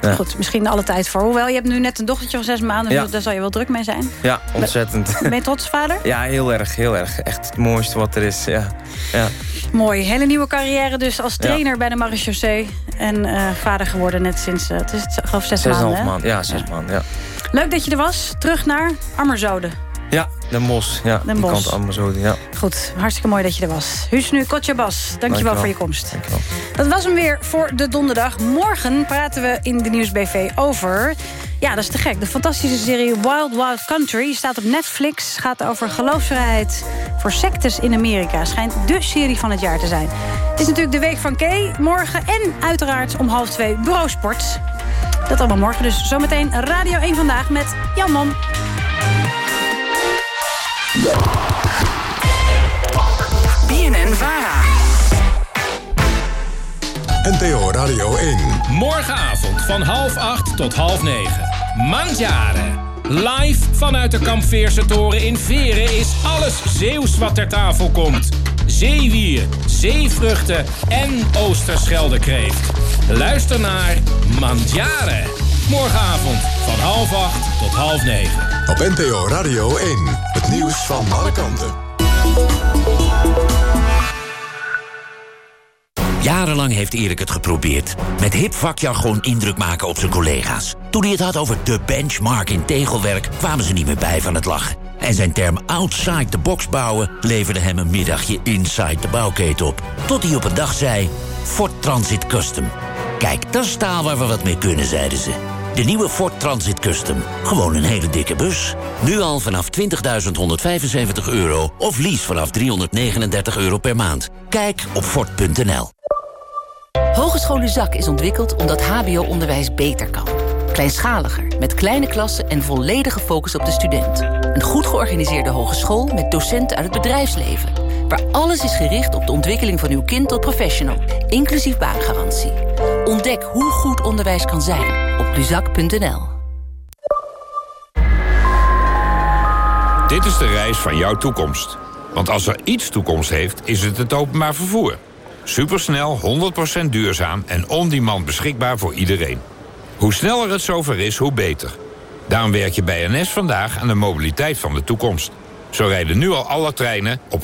Ja. Goed, misschien alle tijd voor. Hoewel, je hebt nu net een dochtertje van zes maanden... Ja. dus daar zal je wel druk mee zijn. Ja, ontzettend. Ben je trots vader? [LAUGHS] Ja, heel erg, heel erg. Echt het mooiste wat er is, ja. ja. Mooi. Hele nieuwe carrière dus als trainer bij de marechaussee. En eh, vader geworden net sinds, eh, het is het, geloof zes, Zes maanden. half hè? maand, ja, zes maanden, ja. Leuk dat je er was. Terug naar Ammerzode. Ja, Den Bosch, ja. Den Bosch. kant zo, ja. Goed, hartstikke mooi dat je er was. Husnu Kotjabas, dankjewel, Dankjewel. voor je komst. Dankjewel. Dat was hem weer voor de donderdag. Morgen praten we in de Nieuwsbv over... Ja, dat is te gek. De fantastische serie Wild Wild Country staat op Netflix. Gaat over geloofsvrijheid voor sectes in Amerika. Schijnt de serie van het jaar te zijn. Het is natuurlijk de week van Kay morgen. En uiteraard om half twee Bureausport. Dat allemaal morgen. Dus zometeen Radio 1 Vandaag met Jan Mom. BNN Vara. NTO Radio 1. Morgenavond van half acht tot half negen. Mandjaren. Live vanuit de Kampveerse toren in Veren is alles Zeeuws wat ter tafel komt. Zeewier, zeevruchten en Oosterscheldekreeft. Luister naar Mandjaren. Morgenavond van half acht tot half negen. Op NTO Radio 1. Het nieuws van alle kanten. Jarenlang heeft Erik het geprobeerd. Met hip vakjargon indruk maken op zijn collega's. Toen hij het had over de benchmark in tegelwerk... kwamen ze niet meer bij van het lachen. En zijn term outside the box bouwen... leverde hem een middagje inside de bouwketen op. Tot hij op een dag zei... Ford Transit Custom. Kijk, dat is taal waar we wat mee kunnen, zeiden ze. De nieuwe Ford Transit Custom. Gewoon een hele dikke bus. Nu al vanaf 20.175 euro of lease vanaf 339 euro per maand. Kijk op Ford.nl. Hogeschool Zak is ontwikkeld omdat hbo-onderwijs beter kan. Kleinschaliger, met kleine klassen en volledige focus op de student. Een goed georganiseerde hogeschool met docenten uit het bedrijfsleven. Waar alles is gericht op de ontwikkeling van uw kind tot professional. Inclusief baangarantie. Ontdek hoe goed onderwijs kan zijn op luzak.nl. Dit is de reis van jouw toekomst. Want als er iets toekomst heeft, is het het openbaar vervoer. Supersnel, 100% duurzaam en on-demand beschikbaar voor iedereen. Hoe sneller het zover is, hoe beter. Daarom werk je bij NS vandaag aan de mobiliteit van de toekomst. Zo rijden nu al alle treinen op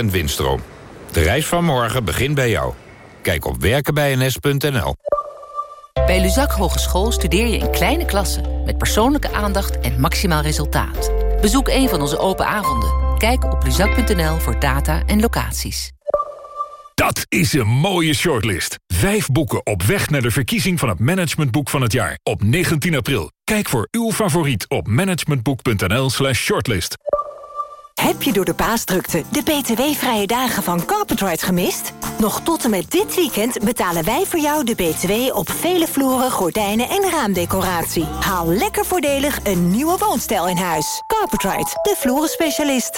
100% windstroom. De reis van morgen begint bij jou. Kijk op werkenbijns.nl. Bij Luzak Hogeschool studeer je in kleine klassen... met persoonlijke aandacht en maximaal resultaat. Bezoek een van onze open avonden. Kijk op luzak.nl voor data en locaties. Dat is een mooie shortlist. Vijf boeken op weg naar de verkiezing van het managementboek van het jaar. Op 19 april. Kijk voor uw favoriet op managementboek.nl slash shortlist. Heb je door de paasdrukte de btw-vrije dagen van Carpetright gemist? Nog tot en met dit weekend betalen wij voor jou de btw op vele vloeren, gordijnen en raamdecoratie. Haal lekker voordelig een nieuwe woonstijl in huis. Carpetright, de vloeren specialist.